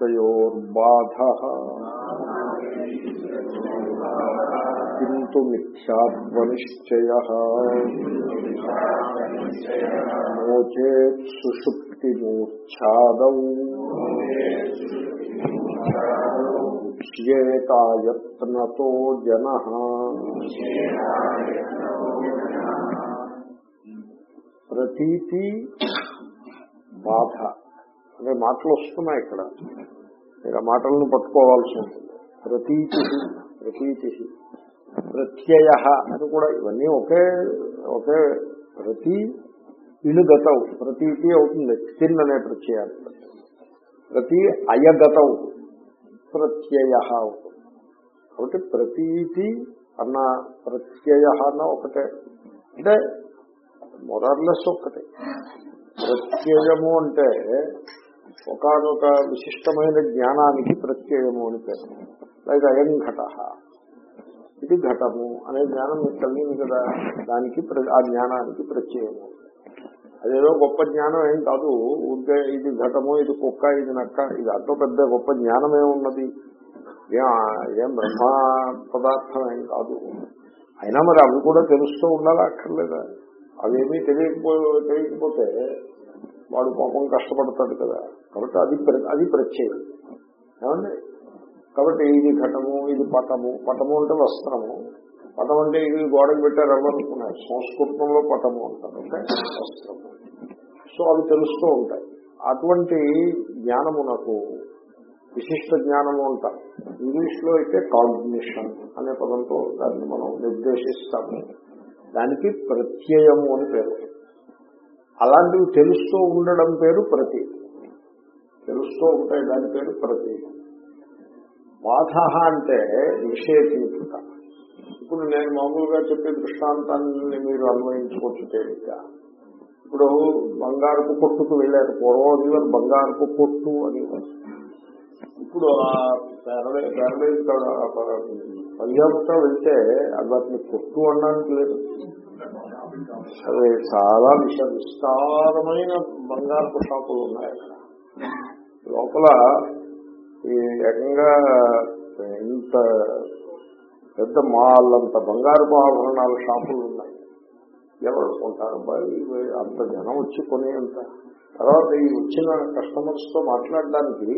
నా ప్రతీతిస్తయోర్బాధ కింటు మిథ్యాత్మనిశ్చయ నోచేత్ సుషుప్తిమూర్ఛాదౌ ఉచ్యేతాయత్నతో జన ప్రతీతి బాధ అనే మాటలు వస్తున్నాయి ఇక్కడ. మీరు ఆ మాటలను పట్టుకోవాల్సి ఉంటుంది. ప్రతీతి ప్రతీతి ప్రత్యయ అని కూడా ఇవన్నీ ఒకే ఒకే ప్రతి ఇణుగతవు ప్రతీతి అవుతుంది. తిన్ అనే ప్రత్యయాలు ప్రతి అయగతవు. ప్రత్యయ అవుతుంది. కాబట్టి ప్రతీతి అన్న ప్రత్యయ అన్న ఒకటే. అంటే మొరర్లెస్ ఒక్కటే. ప్రత్యయము అంటే ఒకనొక విశిష్టమైన జ్ఞానానికి ప్రత్యయము అని పేరు. లైక్ అయం ఘట. ఇది ఘటము అనే జ్ఞానం మీకు కలిగింది కదా. దానికి ఆ జ్ఞానానికి ప్రత్యయము. అదేదో గొప్ప జ్ఞానం ఏం కాదు. ఉంటే ఇది ఘటము ఇది కుక్క ఇది నక్క ఇది అంత పెద్ద గొప్ప జ్ఞానమే ఉన్నది. ఏం బ్రహ్మ పదార్థం ఏం కాదు. అయినా మరి అవి కూడా తెలుస్తూ ఉండాలి అక్కర్లేదా? అవేమీ తెలియకపో తెలియకపోతే వాడు పాపం కష్టపడతాడు కదా. కాబట్టి అది అది ప్రత్యేకం ఏమండి? కాబట్టి ఇది ఘటము ఇది పటము. పటము అంటే వస్త్రము. పటం అంటే ఇది గోడకు పెట్టారు ఎవరనుకున్నారు సంస్కృతంలో పటము అంటారు. అంటే వస్త్రము. సో అవి తెలుస్తూ ఉంటాయి. అటువంటి జ్ఞానము నాకు విశిష్ట జ్ఞానము అంటారు. ఇంగ్లీష్లో అయితే కాగ్నిషన్ అనే పదంతో దాన్ని మనం నిర్దేశిస్తాము. దానికి ప్రత్యయము అని పేరు. అలాంటివి తెలుస్తూ ఉండడం పేరు ప్రతి. తెలుస్తూ ఉంటాయి దాని పేరు ప్రతి బాధ అంటే నిషేధించుట. ఇప్పుడు నేను మామూలుగా చెప్పే దృష్టాంతాన్ని మీరు అన్వయించుకోవచ్చు తేలిక ఇప్పుడు బంగారపు కొట్టుకు వెళ్ళారు పూర్వం బంగారపు కొట్టు అని ఇప్పుడు ఆ ప్యారడైజ్ పంజాబ్తో వెళ్తే అది వాటిని కొట్టు అనడానికి లేదు. అదే చాలా విష విస్తారమైన బంగారపు షాపులు ఉన్నాయి అక్కడ. లోపల ఈ ఏకంగా ఇంత పెద్ద మాల్ అంత బంగారపు ఆభరణాల షాపులు ఉన్నాయి. ఎవరు కొంటారు అంత జనం వచ్చి కొనేంత తర్వాత ఈ వచ్చిన కస్టమర్స్తో మాట్లాడడానికి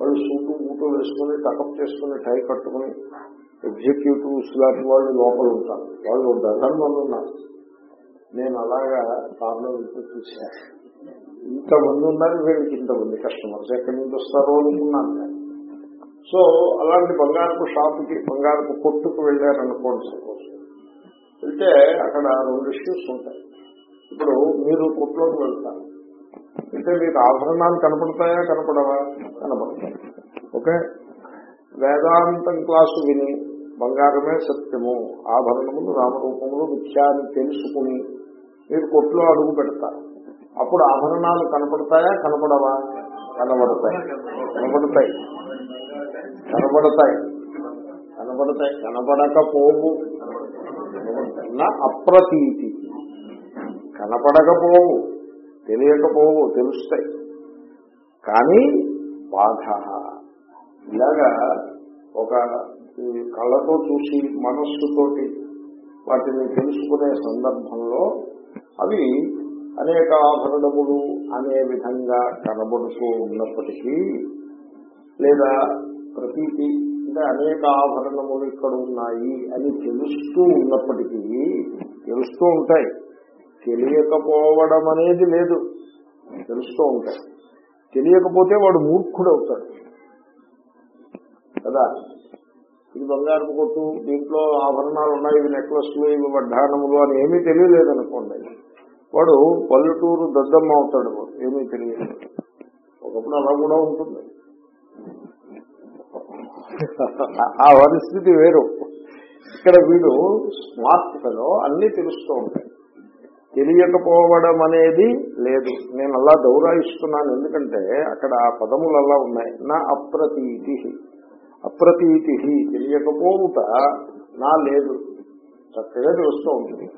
వాళ్ళు సూటు బూటు వేసుకుని టకప్ చేసుకుని టై కట్టుకుని ఎగ్జిక్యూటివ్స్ లాంటి వాళ్ళు లోపల ఉంటారు. వాళ్ళు డజన్ మంది ఉన్నారు నేను అలాగా కారులో వెళ్తూ చూశాను ఇంతమంది ఉన్నారు వీళ్ళకి ఇంతమంది కస్టమర్స్ ఎక్కడి నుంచి వస్తారో అనుకున్నాను నేను. సో అలాంటి బంగారపు షాపుకి బంగారపు కొట్టుకు వెళ్ళారనుకోండి సపోజ్ వెళ్తే అక్కడ రెండు ఇష్యూస్ ఉంటాయి. ఇప్పుడు మీరు కొట్టులోకి వెళ్తారు. అంటే మీకు ఆభరణాలు కనపడతాయా కనపడవా? కనపడతాయి. ఓకే? వేదాంతం క్లాసు విని బంగారమే సత్యము ఆభరణములు రామరూపములు మిథ్యాన్ని తెలుసుకుని మీరు కొట్లో అడుగు పెడతారు. అప్పుడు ఆభరణాలు కనపడతాయా? కనపడవా? కనబడతాయి. కనబడతాయి కనబడతాయి కనబడతాయి కనబడకపోవు నా అప్రతీతి. కనపడకపోవు. తెలియకపోవు. తెలుస్తాయి. కానీ బాధ. ఇలాగా ఒక కళ్ళతో చూసి మనస్సుతోటి వాటిని తెలుసుకునే సందర్భంలో అవి అనేక ఆభరణములు అనే విధంగా కనబడుతూ ఉన్నప్పటికీ లేదా ప్రతీతి అంటే అనేక ఆభరణములు ఇక్కడ ఉన్నాయి అని తెలుస్తూ ఉన్నప్పటికీ తెలుస్తూ ఉంటాయి. తెలియకపోవడం అనేది లేదు. తెలుస్తూ ఉంటాయి. తెలియకపోతే వాడు మూర్ఖుడు అవుతాడు. కదా? ఇది బంగారపు కొట్టు దీంట్లో ఆభరణాలు ఉన్నాయి ఇవి నెక్లెస్లు ఇవి వడ్డానములు అని ఏమీ తెలియలేదనుకోండి. వాడు పల్లెటూరు దద్దమ్మ అవుతాడు. ఏమీ తెలియదు. ఒకప్పుడు అలా కూడా ఉంటుంది. ఆ పరిస్థితి వేరు. ఇక్కడ వీడు స్మార్ట్ ఫెలో అన్ని తెలుస్తూ ఉంటాయి. తెలియకపోవడం అనేది లేదు. నేను అలా దౌరాయిస్తున్నాను ఎందుకంటే అక్కడ ఆ పదములు అలా ఉన్నాయి. నా అప్రతీతి. అప్రతీతి. తెలియకపోవుట నా లేదు. చక్కగా తెలుస్తూ ఉంటుంది.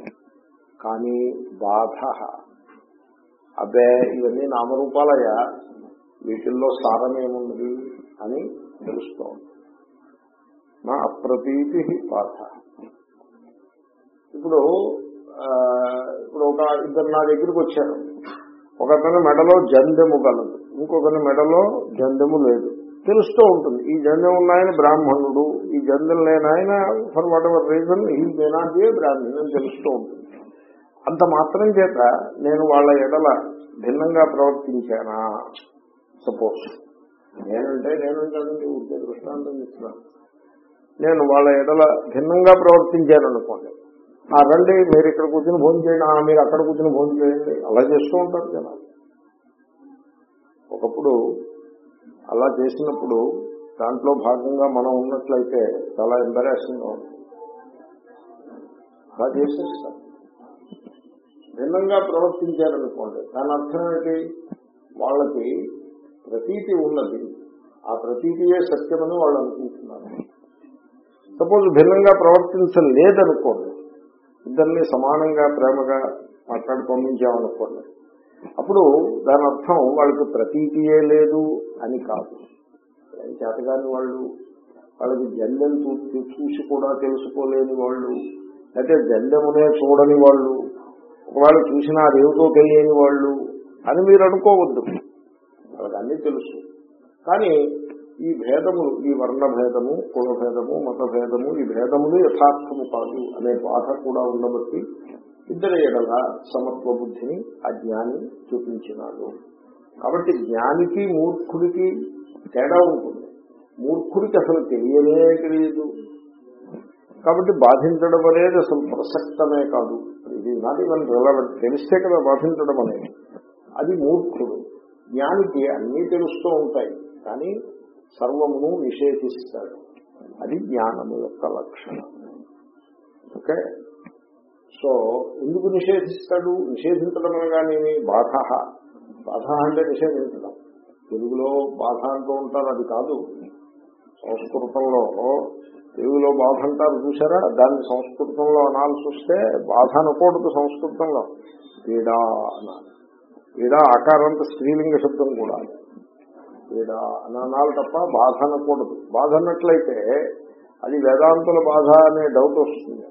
కానీ బాధ. అబ్బే ఇవన్నీ నామరూపాలయ్యా. వీటిల్లో సారమేమున్నది అని తెలుస్తూ ఉంది నా అప్రతీతి బాధ ఇప్పుడు ఇప్పుడు ఒక ఇద్దరు నా దగ్గరికి వచ్చారు. ఒకతని మెడలో జందెము కలదు ఇంకొకరి మెడలో జందెము లేదు. తెలుస్తూ ఉంటుంది. ఈ జందెం ఉన్నాయన బ్రాహ్మణుడు. ఈ జందెం లేనాయన ఫర్ వాట్ ఎవర్ రీజన్ ఈ మేనాదే బ్రాహ్మణుడు అని తెలుస్తూ ఉంటుంది. అంత మాత్రం చేత నేను వాళ్ళ ఎడల భిన్నంగా ప్రవర్తించానా? సపోజ్ నేనంటే నేను కాదండి ఊరికే దృష్టాంతం ఇస్తున్నాను నేను వాళ్ళ ఎడల భిన్నంగా ప్రవర్తించాను అనుకోండి. ఆ రండి మీరు ఇక్కడ కూర్చుని భోజనం చేయండి. ఆ, మీరు అక్కడ కూర్చుని భోజనం చేయండి. అలా చేస్తూ ఉంటారు జనాలు. ఒకప్పుడు అలా చేసినప్పుడు దాంట్లో భాగంగా మనం ఉన్నట్లయితే చాలా ఎంబరాసింగ్గా ఉంటుంది. అలా చేసేస్తారు. భిన్నంగా ప్రవర్తించారనుకోండి. దాని అర్థం ఏంటి వాళ్ళకి ప్రతీతి ఉన్నది. ఆ ప్రతీతియే సత్యమని వాళ్ళు అనుకుంటున్నారు. సపోజ్ భిన్నంగా ప్రవర్తించలేదనుకోండి. ఇద్దరిని సమానంగా ప్రేమగా మాట్లాడి పంపించామనుకోండి అప్పుడు దాని అర్థం వాళ్ళకి ప్రతీతియే లేదు అని కాదు. చేతగాని వాళ్ళు వాళ్ళకి జండెం చూసి కూడా తెలుసుకోలేని వాళ్ళు అయితే జండెమునే చూడని వాళ్ళు ఒకవేళ చూసినా అదేమిటో తెలియని వాళ్ళు అని మీరు అనుకోవద్దు. వాళ్ళకి అన్నీ తెలుసు. కానీ ఈ భేదములు ఈ వర్ణ భేదము కుల భేదము మత భేదము ఈ భేదములు యథార్థము కాదు అనే బాధ కూడా ఉండబట్టి ఇద్దరు ఎడల సమత్వ బుద్ధిని ఆ జ్ఞాని చూపించినాడు. కాబట్టి జ్ఞానికి మూర్ఖుడికి తేడా ఉంటుంది. మూర్ఖుడికి అసలు తెలియనే తెలియదు. కాబట్టి బాధించడం అనేది అసలు ప్రసక్తమే కాదు. ఇది నాట్ ఈవెన్ రిలవెంట్ తెలిస్తే కదా బాధించడం అనేది. అది మూర్ఖుడు. జ్ఞానికి అన్నీ తెలుస్తూ ఉంటాయి. కానీ సర్వమును నిషేధిస్తాడు. అది జ్ఞానము యొక్క లక్షణం. ఓకే? సో ఎందుకు నిషేధిస్తాడు? నిషేధించడం అనగానేమి బాధ. బాధ అంటే నిషేధించడం. తెలుగులో బాధ అంటూ ఉంటారు. అది కాదు. సంస్కృతంలో తెలుగులో బాధ అంటారు చూసారా దాన్ని సంస్కృతంలో అనాల్సి వస్తే బాధ అనకూడదు సంస్కృతంలో. పీడా అనాలి పీడా ఆకారంత స్త్రీలింగ శబ్దం కూడా. పీడా అని అనాలి తప్ప బాధ అనకూడదు బాధ అన్నట్లయితే అది వేదాంతుల బాధ అనే డౌట్ వస్తుంది.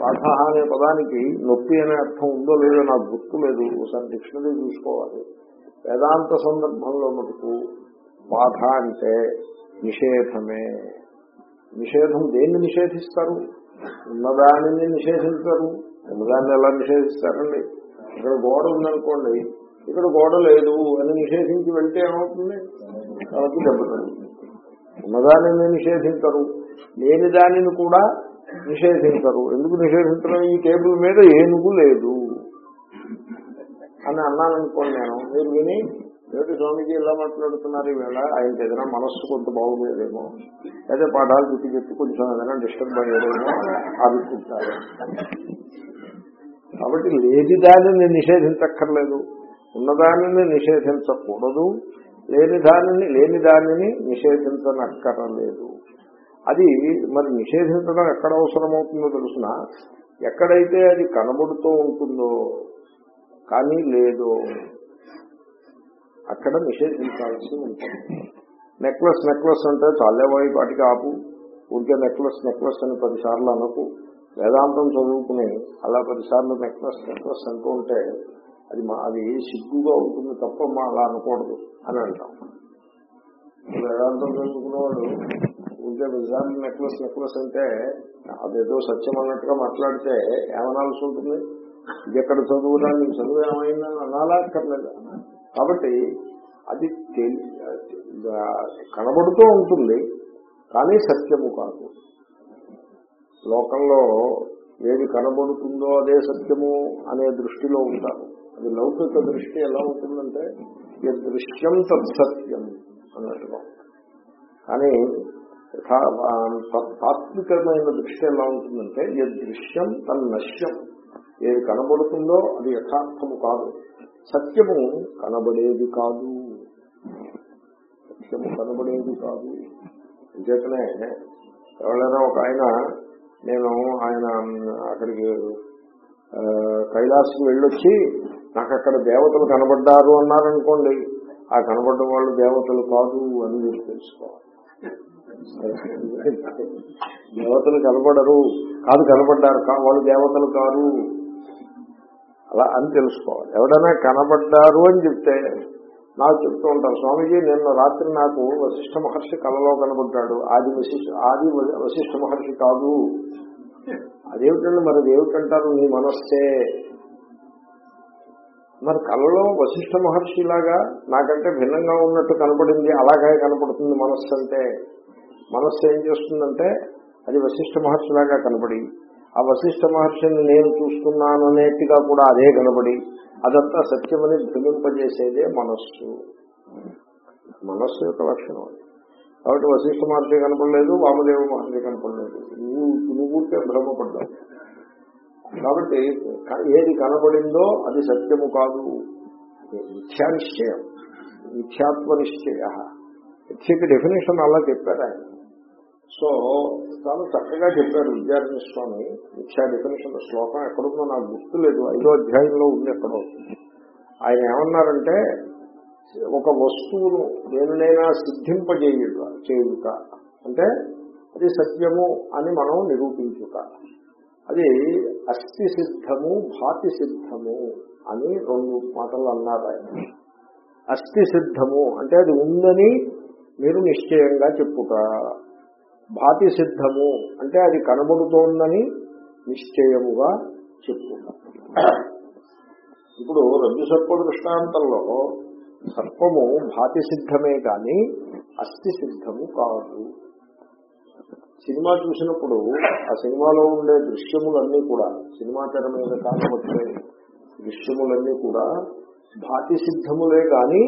బాధ అనే పదానికి నొప్పి అనే అర్థం ఉందో లేదో నాకు గుర్తు లేదు. ఒకసారి డిక్షనరీ చూసుకోవాలి. వేదాంత సందర్భంలో మటుకు బాధ అంటే నిషేధమే. నిషేధం దేన్ని నిషేధిస్తారు? ఉన్నదానిని నిషేధించరు. ఉన్నదాన్ని ఎలా నిషేధిస్తారండి? ఇక్కడ గోడ ఉందనుకోండి ఇక్కడ గోడ లేదు అని నిషేధించి వెళ్తే ఏమవుతుంది? కాబట్టి దెబ్బతింటుంది ఉన్నదానిని నిషేధించరు. లేని దానిని కూడా నిషేధించరు. ఎందుకు నిషేధించడం? ఈ టేబుల్ మీద ఏనుగు లేదు. అని అన్నాననుకోండి నేను మీరు విని ఏమిటి స్వామిజీ ఇలా మాట్లాడుతున్నారు ఈవేళ? ఆయనకి ఏదైనా మనస్సు కొంత బాగులేదేమో లేదా పాఠాలు చెప్పి చెప్పి కొంచెం ఏదైనా డిస్టర్బ్ అయ్యేదేమో అభిప్రాయం కాబట్టి లేని దానిని నిషేధించక్కర్లేదు. ఉన్నదానిని నిషేధించకూడదు. లేని దానిని లేని దానిని నిషేధించనక్కరలేదు. అది మరి నిషేధించడం ఎక్కడ అవసరమవుతుందో తెలుసిన ఎక్కడైతే అది కనబడుతూ ఉంటుందో కానీ లేదో అక్కడ నిషేధించాల్సి ఉంటుంది. నెక్లెస్ నెక్లెస్ అంటే చాలేవాయి వాటికి ఆపు. ఊరికే నెక్లెస్ నెక్లెస్ అని పదిసార్లు అనకు. వేదాంతం చదువుకుని అలా పదిసార్లు నెక్లెస్ నెక్లెస్ అంటూ ఉంటే అది మా అది సిగ్గుగా ఉంటుంది తప్ప మా అలా అనకూడదు అని అంటాం. వేదాంతం చదువుకునేవాడు ఉంటే పదిసార్లు నెక్లెస్ నెక్లెస్ అంటే అదేదో సత్యం అన్నట్టుగా మాట్లాడితే ఏమనాల్సి ఉంటుంది? ఇది ఎక్కడ చదువురా నీ చదువు ఏమైందని అనాలా? అక్కర్లేదు? కాబట్టి అది కనబడుతూ ఉంటుంది కానీ సత్యము కాదు. లోకంలో ఏది కనబడుతుందో అదే సత్యము అనే దృష్టిలో ఉంటారు. అది లౌకిక దృష్టి ఎలా ఉంటుందంటే ఈ దృశ్యం తత్సత్యం అన్నట్టుగా కానీ తాత్వికమైన దృష్టి ఎలా ఉంటుందంటే ఏ దృశ్యం తన్నశ్యం. ఏది కనబడుతుందో అది యథార్థము కాదు. సత్యము కనబడేది కాదు. సత్యము కనబడేది కాదు. అంచేతనే ఎవరైనా ఒక ఆయన నేను ఆయన అక్కడికి ఆ, కైలాసకి వెళ్ళొచ్చి నాకు అక్కడ దేవతలు కనబడ్డారు అన్నారనుకోండి ఆ కనబడ్డ వాళ్ళు దేవతలు కాదు అని మీరు తెలుసుకోవాలి. దేవతలు కనబడరు. కాదు కనబడ్డారు. కా- వాళ్ళు దేవతలు కాదు. అలా అని తెలుసుకోవాలి. ఎవడైనా కనబడ్డారు అని చెప్తే నాకు చెప్తూ ఉంటారు స్వామీజీ నిన్న రాత్రి నాకు వశిష్ఠ మహర్షి కళలో కనబడ్డాడు. ఆది వశిష్ఠ ఆది వశిష్ఠ మహర్షి కాదు. అదేమిటండి మరి అదేమిటంటారు నీ మనస్సే? మరి కళలో వశిష్ఠ మహర్షి లాగా నాకంటే భిన్నంగా ఉన్నట్టు కనపడింది అలాగే కనపడుతుంది మనస్సు అంటే మనస్సు ఏం చేస్తుందంటే అది వశిష్ఠ మహర్షి లాగా కనపడి ఆ వశిష్ఠ మహర్షిని నేను చూస్తున్నాననేట్టుగా కూడా అదే కనబడి అదంతా సత్యమని భ్రమింపజేసేదే మనస్సు. మనస్సు యొక్క లక్షణం అది. కాబట్టి వశిష్ఠ మహర్షి కనపడలేదు వామదేవ మహర్షి కనపడలేదు. నువ్వు నువ్వు భ్రమపడ్డావు. కాబట్టి ఏది కనబడిందో అది సత్యము కాదు. మిథ్యా నిశ్చయం మిథ్యాత్వ నిశ్చయ. మిథ్యకి డెఫినేషన్ అలా చెప్పారు ఆయన. సో చాలా చక్కగా చెప్పారు విద్యార్థి స్వామి మిథ్యా డెఫినేషన్ శ్లోకం ఎక్కడుందో నాకు గుర్తు లేదు ఐదో అధ్యాయంలో ఉంది ఎక్కడో. ఆయన ఏమన్నారంటే ఒక వస్తువును దేనినైనా సిద్ధింపజేయుట చేయుట. అంటే అది సత్యము అని మనం నిరూపించుట. అది అస్థి సిద్ధము భాతి సిద్ధము అని రెండు మాటలు అన్నారు ఆయన. అస్థి సిద్ధము అంటే అది ఉందని మీరు నిశ్చయంగా చెప్పుట. భాతి సిద్ధము అంటే అది కనబడుతోందని నిశ్చయముగా చెప్పుట ఇప్పుడు రజ్జు సర్ప దృష్టాంతంలో సర్పము భాతి సిద్ధమే కాని అస్థి సిద్ధము కాదు. సినిమా చూసినప్పుడు ఆ సినిమాలో ఉండే దృశ్యములన్నీ కూడా సినిమా తెర మీద కాకపోతే దృశ్యములన్నీ కూడా భాతి సిద్ధములే కాని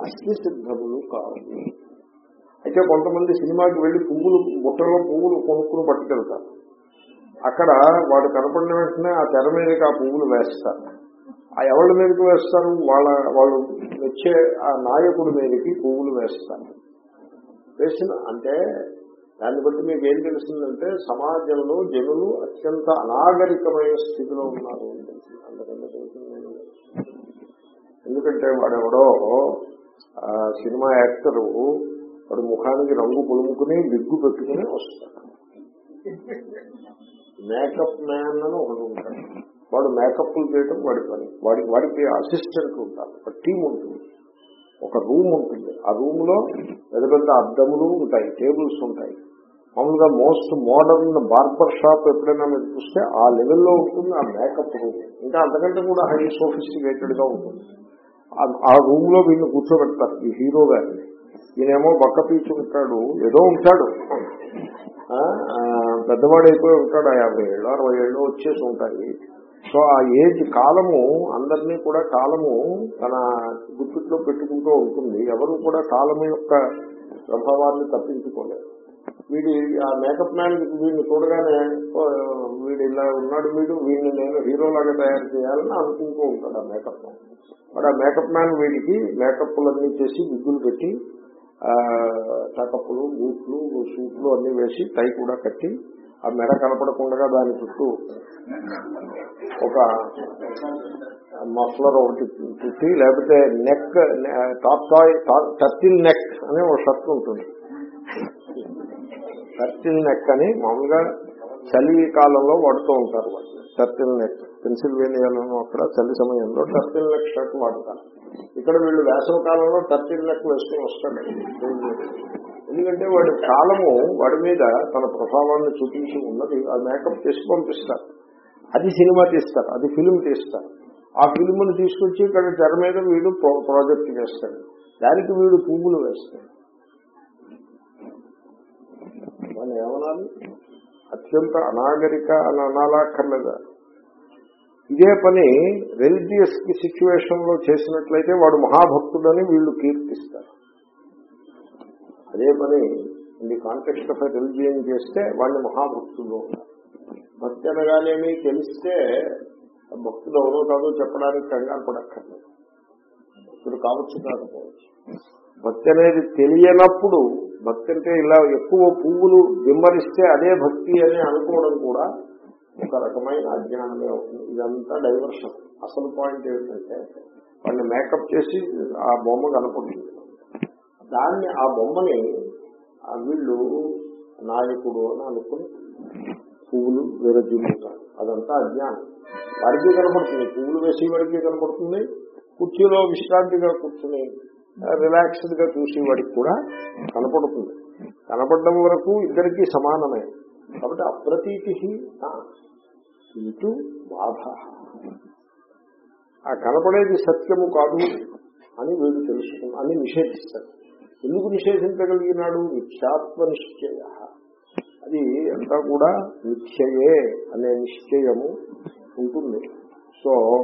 అస్థి సిద్ధములు కావు. అయితే కొంతమంది సినిమాకి వెళ్ళి పువ్వులు బుట్టలో పువ్వులు కొనుక్కుని పట్టుకెళ్తారు. అక్కడ వాడు కనపడిన వెంటనే ఆ తెర మీదకి ఆ పువ్వులు వేస్తారు. ఆ ఎవరి మీదకి వేస్తారు? వాళ్ళ వాళ్ళు వచ్చే ఆ నాయకుడి మీదకి పువ్వులు వేస్తారు. వేసిన అంటే దాన్ని బట్టి మీకు ఏం తెలిసిందంటే సమాజంలో జనులు అత్యంత అనాగరికమైన స్థితిలో ఉన్నారు అని తెలిసింది ఎందుకంటే వాడెవడో సినిమా యాక్టరు వాడు ముఖానికి రంగు పొలుముకుని విగ్గు పెట్టుకుని వస్తాడు. మేకప్ మ్యాన్ అని ఒకడు ఉంటాడు. వాడు మేకప్లు చేయడం వాడి పని. వాడి వాడికి అసిస్టెంట్ ఉంటారు ఒక టీం ఉంటుంది. ఒక రూమ్ ఉంటుంది. ఆ రూమ్లో పెద్ద పెద్ద అద్దములు ఉంటాయి. టేబుల్స్ ఉంటాయి. మామూలుగా మోస్ట్ మోడర్న్ బార్బర్ షాప్ ఎప్పుడైనా మీరు చూస్తే ఆ లెవెల్లో ఉంటుంది ఆ మేకప్ రూమ్. ఇంకా అంతకంటే కూడా హై సోఫిస్టికేటెడ్గా ఉంటుంది. ఆ- ఆ రూమ్లో వీళ్ళు కూర్చోబెడతారు. ఈ హీరో గారిని. ఈయనేమో బక్క పీచు ఉంటాడు. ఏదో ఉంటాడు. ఆ, పెద్దవాడు అయిపోయి ఉంటాడు. ఆ యాభై ఏళ్ళు అరవై ఏళ్ళు వచ్చేసి ఉంటాయి. సో ఆ ఏజ్ కాలము అందరినీ కూడా కాలము తన గుర్తుట్లో పెట్టుకుంటూ ఉంటుంది. ఎవరు కూడా కాలము యొక్క ప్రభావాన్ని తప్పించుకోలేదు వీడి ఆ మేకప్ మ్యాన్ వీడిని చూడగానే వీడు ఇలా ఉన్నాడు వీడు వీడిని నేను హీరో లాగా తయారు చేయాలని అనుకుంటూ ఉంటాడు ఆ మేకప్ మ్యాన్ వాడు ఆ మేకప్ మ్యాన్ వీడికి మేకప్లన్నీ చేసి విగ్గులు పెట్టి ఆ చకప్పులు బూట్లు సూట్లు అన్ని వేసి టై కూడా కట్టి ఆ మెడ కనపడకుండా దాని చుట్టూ ఒక మఫ్లర్ ఒకటి చుట్టి లేకపోతే neck top tie turtle neck అనే ఒక షర్ట్ ఉంటుంది. టర్టిల్ నెక్ అని మామూలుగా చలి కాలంలో వాడుతూ ఉంటారు వాటిని టర్టిల్ నెక్. పెన్సిల్వేనియాలోనూ అక్కడ చలి సమయంలో టర్టిల్ నెక్ షర్ట్ వాడతారు. ఇక్కడ వీళ్ళు వేసవ కాలంలో టర్టిల్ నెక్ వేసుకుని వస్తాడు ఎందుకంటే వాడి కాలము వాడి మీద తన ప్రభావాన్ని చూపించి ఉన్నది. ఆ మేకప్ చేసి పంపిస్తారు. అది సినిమా తీస్తారు. అది ఫిలిం తీస్తారు. ఆ ఫిలింను తీసుకొచ్చి ఇక్కడ తెర మీద వీడు ప్రాజెక్ట్ చేస్తాడు. దానికి వీడు పువ్వులు వేస్తాడు. మనం ఏమనాలి? అత్యంత అనాగరిక అని అనాలక్కర్లేదా? ఇదే పని రిలీజియస్కి సిచ్యువేషన్లో చేసినట్లయితే వాడు మహాభక్తుడని వీళ్ళు కీర్తిస్తారు. అదే పని ఇది కాంటెక్స్ట్ ఆఫ్ రిలీజియన్ చేస్తే వాడిని మహాభక్తులు భక్తి అనగానేమి తెలిస్తే భక్తులు ఎవరో కాదో చెప్పడానికి కంగారు పడక్కర్లేదు. భక్తులు కావచ్చు కాకపోవచ్చు. భక్తి అనేది తెలియనప్పుడు భక్తి అంటే ఇలా ఎక్కువ పువ్వులు విమ్మరిస్తే అదే భక్తి అని అనుకోవడం కూడా ఒక రకమైన అజ్ఞానమే అవుతుంది. ఇదంతా డైవర్షన్ అసలు పాయింట్ ఏంటంటే వాడిని మేకప్ చేసి ఆ బొమ్మ కనపడుతుంది. దాన్ని ఆ బొమ్మని ఆ వీళ్ళు నాయకుడు అని అనుకుని పువ్వులు విరజిల్లుతారు. అదంతా అజ్ఞానం. వాడికి కనపడుతుంది. పువ్వులు వేసి వాడికి కనపడుతుంది. కుర్చీలో విశ్రాంతిగా కూర్చుని రిలాక్స్డ్గా చూసి వాడికి కూడా కనపడుతుంది. కనపడడం వరకు ఇద్దరికి సమానమే. కాబట్టి అప్రతీతి ఇంటూ బాధ. ఆ కనపడేది సత్యము కాదు అని వీడు తెలుసుకున్నా అని నిషేధిస్తాడు. ఎందుకు నిషేధించగలిగినాడు? నిత్యాత్మ నిశ్చయ. అది అంతా కూడా నిత్యయే అనే నిశ్చయము ఉంటుంది. సో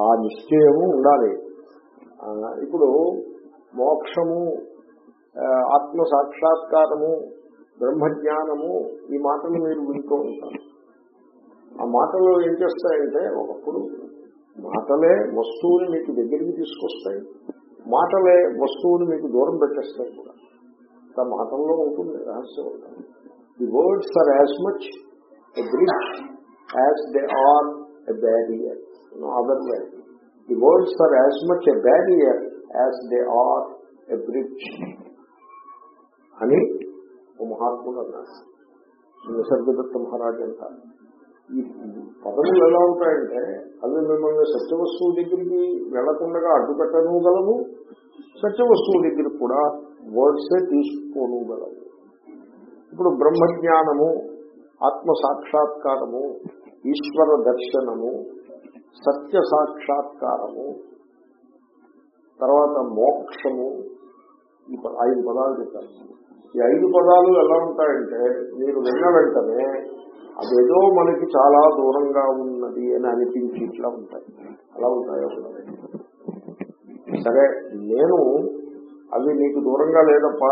ఆ నిశ్చయము ఉండాలి. ఇప్పుడు మోక్షము ఆత్మ సాక్షాత్కారము బ్రహ్మజ్ఞానము ఈ మాటలు మీరు వింటూ ఉంటారు. ఆ మాటలు ఏం చేస్తాయంటే ఒకప్పుడు మాటలే వస్తువుని మీకు దగ్గరికి తీసుకొస్తాయి మాటలే వస్తువుని మీకు దూరం పెట్టేస్తాయి కూడా. ఆ మాటల్లో ఉంటుంది రహస్యం ఉంటుంది the words are as much a bridge as they are a barrier no other way the words are as much a barrier as they are a bridge అని ఓ మహాత్ముడు అన్నారు నిసర్గదత్త మహారాజ్ అంటారు. ఈ పదములు ఎలా ఉంటాయంటే అవి మిమ్మల్ని సత్యవస్తువు దగ్గరికి వెళ్ళకుండా అడ్డుకట్టను గలవు సత్యవస్తువు దగ్గర కూడా వర్డ్సే తీసుకోను గలవు ఇప్పుడు బ్రహ్మజ్ఞానము ఆత్మ సాక్షాత్కారము ఈశ్వర దర్శనము సత్య సాక్షాత్కారము తర్వాత మోక్షము ఈ ప- ఐదు పదాలు చెప్పారు ఈ ఐదు పదాలు ఎలా ఉంటాయంటే మీరు విన్న వెంటనే అదేదో మనకి చాలా దూరంగా ఉన్నది అని అనిపించి ఇట్లా ఉంటాయి. అలా ఉంటాయో సరే నేను అవి నీకు దూరంగా లేదప్ప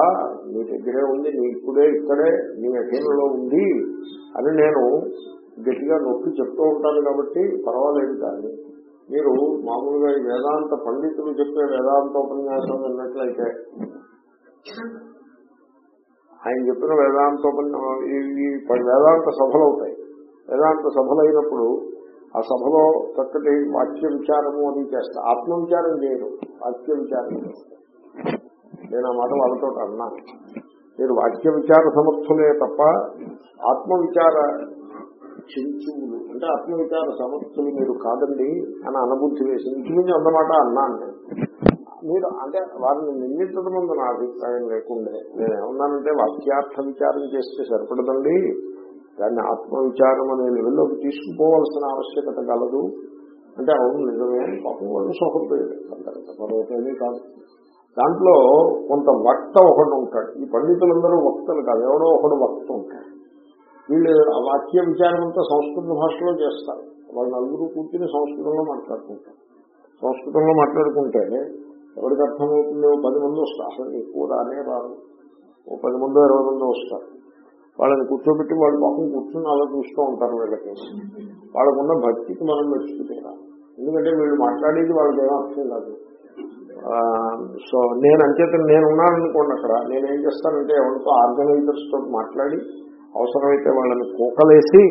నీ దగ్గరే ఉంది నీ ఇప్పుడే ఇక్కడే నీ అధీనంలో ఉంది అని నేను గట్టిగా నొక్కి చెప్తూ ఉంటారు కాబట్టి పర్వాలేదు కానీ మీరు మామూలుగా వేదాంత పండితులు చెప్పే వేదాంతోపన్యాసం విన్నట్లయితే ఆయన చెప్పిన వేదాంతోపన్య ఈ- వేదాంత సభలు అవుతాయి. వేదాంత సభలు అయినప్పుడు ఆ సభలో చక్కటి వాక్య విచారము అది చేస్తా. ఆత్మ విచారం చేయరు. వాక్య విచారం నేను ఆ మాట వాళ్ళతో అన్నాను. మీరు వాక్య విచార సమర్థులే తప్ప ఆత్మ విచార చెంచువులు అంటే ఆత్మవిచార సమర్థులు మీరు కాదండి అని అనుభూతి వేసి ఇంటి అన్నమాట అన్నాను నేను మీరు అంటే వారిని నిందించడం ముందు నా అభిప్రాయం లేకుండే. నేను ఏమన్నానంటే వాక్యార్థ విచారం చేస్తే సరిపడదండి. దాన్ని ఆత్మవిచారం అనే లెవెల్లోకి తీసుకుపోవాల్సిన ఆవశ్యకత కలదు. అంటే అవును నిజమే. పాపం వాళ్ళు సహృదయులు కాదు. దాంట్లో కొంత వక్త ఒకడు ఉంటాడు. ఈ పండితులందరూ వక్తలు కాదు. ఎవడో ఒకడు వక్త ఉంటాడు. వీళ్ళు ఆ వాక్య విచారం అంతా సంస్కృత భాషలో చేస్తారు. వాళ్ళు నలుగురు కూర్చుని సంస్కృతంలో మాట్లాడుకుంటారు. సంస్కృతంలో మాట్లాడుకుంటే ఎవరికి అర్థమవుతుందో పది మంది వస్తారు. అసలు ఎక్కువ రానే రాదు ఓ పది మంది ఇరవై మంది వస్తారు. వాళ్ళని కూర్చోబెట్టి వాళ్ళు పాపం కూర్చుని అలా చూస్తూ ఉంటారు వీళ్ళకి. వాళ్ళకున్న భక్తికి మనం మెచ్చుకుంటున్నాం ఎందుకంటే వీళ్ళు మాట్లాడేది వాళ్ళకి ఏమో అర్థం కాదు. సో నేను అంచేత నేను ఉన్నాననుకోండి అక్కడ నేనేం చేస్తానంటే ఎవరితో ఆర్గనైజర్స్ తోటి మాట్లాడి అవసరమైతే వాళ్ళని కూకలేసి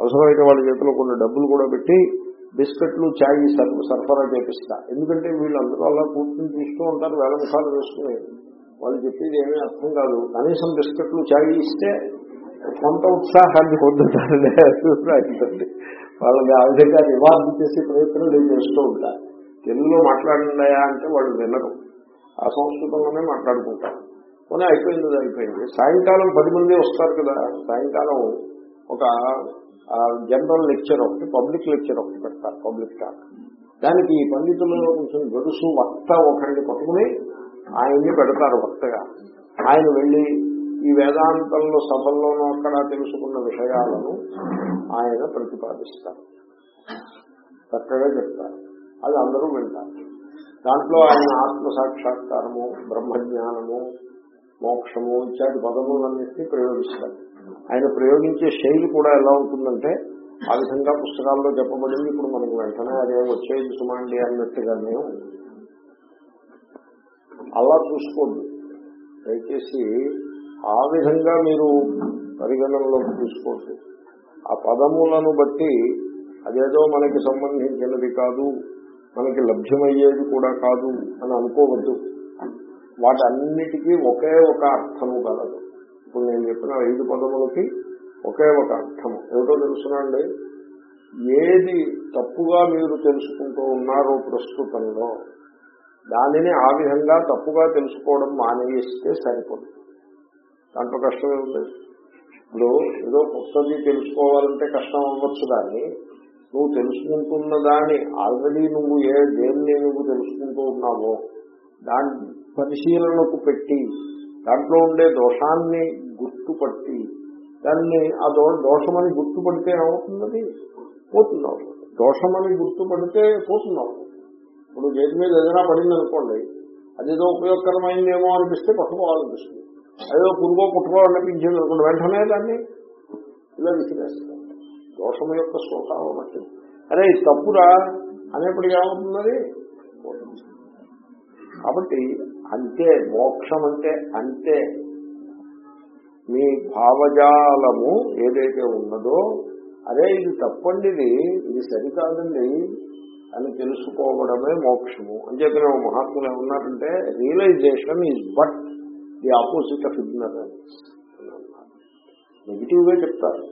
అవసరమైతే వాళ్ళ చేతిలో కొన్ని డబ్బులు కూడా పెట్టి బిస్కెట్లు ఛాయ్ సరఫరా చేపిస్తా. ఎందుకంటే వీళ్ళందరూ అలా కూర్చుని చూస్తూ ఉంటారు వేల ముఖాలు వేసుకుని వాళ్ళు చెప్పేది ఏమీ అర్థం కాదు. కనీసం బిస్కెట్లు ఛాయ్ ఇస్తే కొంత ఉత్సాహాన్ని పొందుతారనే అభిప్రాయండి వాళ్ళని ఆ విధంగా నివారణ చేసే ప్రయత్నం నేను చేస్తూ ఉంటాను తెలుగులో మాట్లాడినాయా అంటే వాళ్ళు వినరు. ఆ సంస్కృతంలోనే మాట్లాడుకుంటారు. పోనీ అయిపోయింది అయిపోయింది. సాయంకాలం పది మంది వస్తారు కదా సాయంకాలం ఒక జనరల్ లెక్చర్ ఒకటి పబ్లిక్ లెక్చర్ ఒకటి పెడతారు పబ్లిక్ టాక్ దానికి ఈ పండితులలో కొంచెం గడుసు వక్త ఒకరిని పట్టుకుని ఆయన్ని పెడతారు వక్తగా. ఆయన వెళ్ళి ఈ వేదాంతంలో సభల్లోనూ అక్కడ తెలుసుకున్న విషయాలను ఆయన ప్రతిపాదిస్తారు. చక్కగా చెప్తారు. అది అందరూ వింటారు. దాంట్లో ఆయన ఆత్మ సాక్షాత్కారము బ్రహ్మజ్ఞానము మోక్షము ఇత్యాది పదములన్నింటినీ ప్రయోగిస్తారు. ఆయన ప్రయోగించే శైలి కూడా ఎలా ఉంటుందంటే ఆ విధంగా పుస్తకాల్లో చెప్పబడింది. ఇప్పుడు మనకు వెంటనే అదే వచ్చేది సుమాండి అన్నట్టుగానే అలా చూసుకోండి. దయచేసి ఆ విధంగా మీరు పరిగణనలోకి తీసుకోండి. ఆ పదములను బట్టి అదేదో మనకి సంబంధించినది కాదు మనకి లభ్యమయ్యేది కూడా కాదు అని అనుకోవద్దు. వాటన్నిటికీ ఒకే ఒక అర్థము కలదు ఇప్పుడు నేను చెప్పిన ఐదు పదములకి ఒకే ఒక అర్థము. ఏమిటో తెలుసునండి ఏది తప్పుగా మీరు తెలుసుకుంటూ ఉన్నారో ప్రస్తుతంలో దానిని ఆ విధంగా తప్పుగా తెలుసుకోవడం మానేస్తే సరిపడు దాంట్లో కష్టమే ఉంది ఇప్పుడు ఏదో కొత్తది తెలుసుకోవాలంటే కష్టం అవ్వచ్చు కానీ నువ్వు తెలుసుకుంటున్న దాన్ని ఆల్రెడీ నువ్వు ఏ దేన్ని నువ్వు తెలుసుకుంటూ ఉన్నావో దాని పరిశీలనకు పెట్టి దాంట్లో ఉండే దోషాన్ని గుర్తుపట్టి దాన్ని ఆ దో దోషమని గుర్తుపడితే ఏమవుతున్నది పోతున్నావు దోషమని గుర్తుపడితే పోతున్నావు ఇప్పుడు గేట్ మీద ఏదైనా పడింది అనుకోండి అదేదో ఉపయోగకరమైందేమో అనిపిస్తే పట్టుకోవాలనిపిస్తుంది. అదేదో పురుగో పుట్టుకో అనిపించింది అనుకోండి వెంటనే దాన్ని ఇలా విసిరేస్తాం దోషం యొక్క స్వభావం బట్టి. అరే తప్పురా? అనేప్పటికీ ఏమవుతున్నది కాబట్టి అంతే మోక్షం అంటే అంతే. మీ భావజాలము ఏదైతే ఉన్నదో అదే ఇది తప్పండిది ఇది సరికాదండి అని తెలుసుకోవడమే మోక్షము. అని చెప్పిన మహాత్ములు ఏమన్నారంటే realization is but the opposite of ignorance. నెగిటివ్గా చెప్తారు.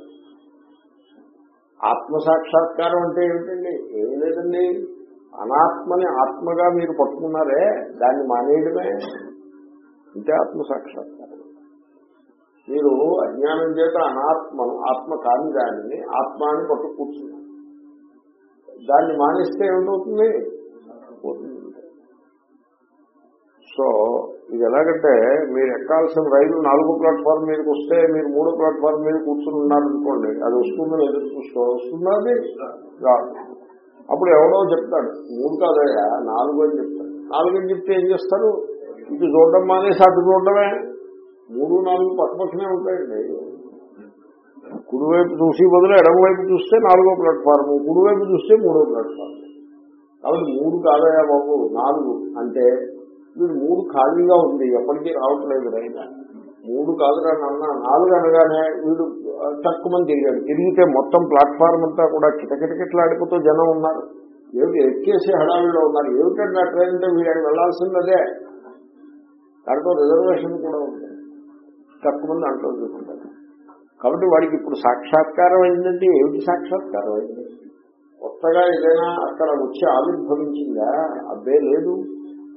ఆత్మ సాక్షాత్కారం అంటే ఏమిటండి? ఏం లేదండి. అనాత్మని ఆత్మగా మీరు పట్టుకున్నారే దాన్ని మానేయడమే అంటే ఆత్మ సాక్షాత్కారం. మీరు అజ్ఞానం చేత అనాత్మను ఆత్మ కాని దానిని ఆత్మ అని పట్టు కూర్చున్నారు. దాన్ని మానేస్తే ఏమిటవుతుంది సో ఇది ఎలాగంటే మీరు ఎక్కాల్సిన రైలు నాలుగో ప్లాట్ఫామ్ మీదకి వస్తే మీరు మూడో ప్లాట్ఫామ్ మీద కూర్చుని ఉన్నారనుకోండి అది వస్తుందని ఎదురు చూస్తూ వస్తుందా అది? రాదు. అప్పుడు ఎవడో చెప్తాడు మూడు కాదయ్యా నాలుగు అని చెప్తాడు. నాలుగు అని చెప్తే ఏం చేస్తారు ఇది చూడడం మానేసి అటు చూడడమే. మూడు నాలుగు పక్కపక్కనే ఉంటాయండి. కుడివైపు చూసి బదులు ఎడమవైపు చూస్తే నాలుగో ప్లాట్ఫారం కుడివైపు చూస్తే మూడో ప్లాట్ఫారం కాబట్టి మూడు కాదయా బాబు నాలుగు అంటే వీడు మూడు ఖాళీగా ఉంది ఎప్పటికీ రావట్లేదు రైనా మూడు కాదురా నాన్న నాలుగు అనగానే వీడు తక్కువని తిరిగాడు. తిరిగితే మొత్తం ప్లాట్ఫారం అంతా కూడా కిటకిటకిట్లాడిపోతూ జనం ఉన్నారు. ఏమిటి ఎక్కేసి హడావిడిలో ఉన్నారు. ఏమిటంటే ఆ ట్రైన్ అంటే వీడు వెళ్ళాల్సిందే దాంట్లో రిజర్వేషన్ కూడా ఉంది. తక్కువ మంది దాంట్లో చూసుకుంటారు కాబట్టి వాడికి ఇప్పుడు సాక్షాత్కారం అయిందంటే ఏమిటి సాక్షాత్కారం అయింది? కొత్తగా ఏదైనా అక్కడ వచ్చి ఆవిర్భవించిందా? అబ్బే లేదు.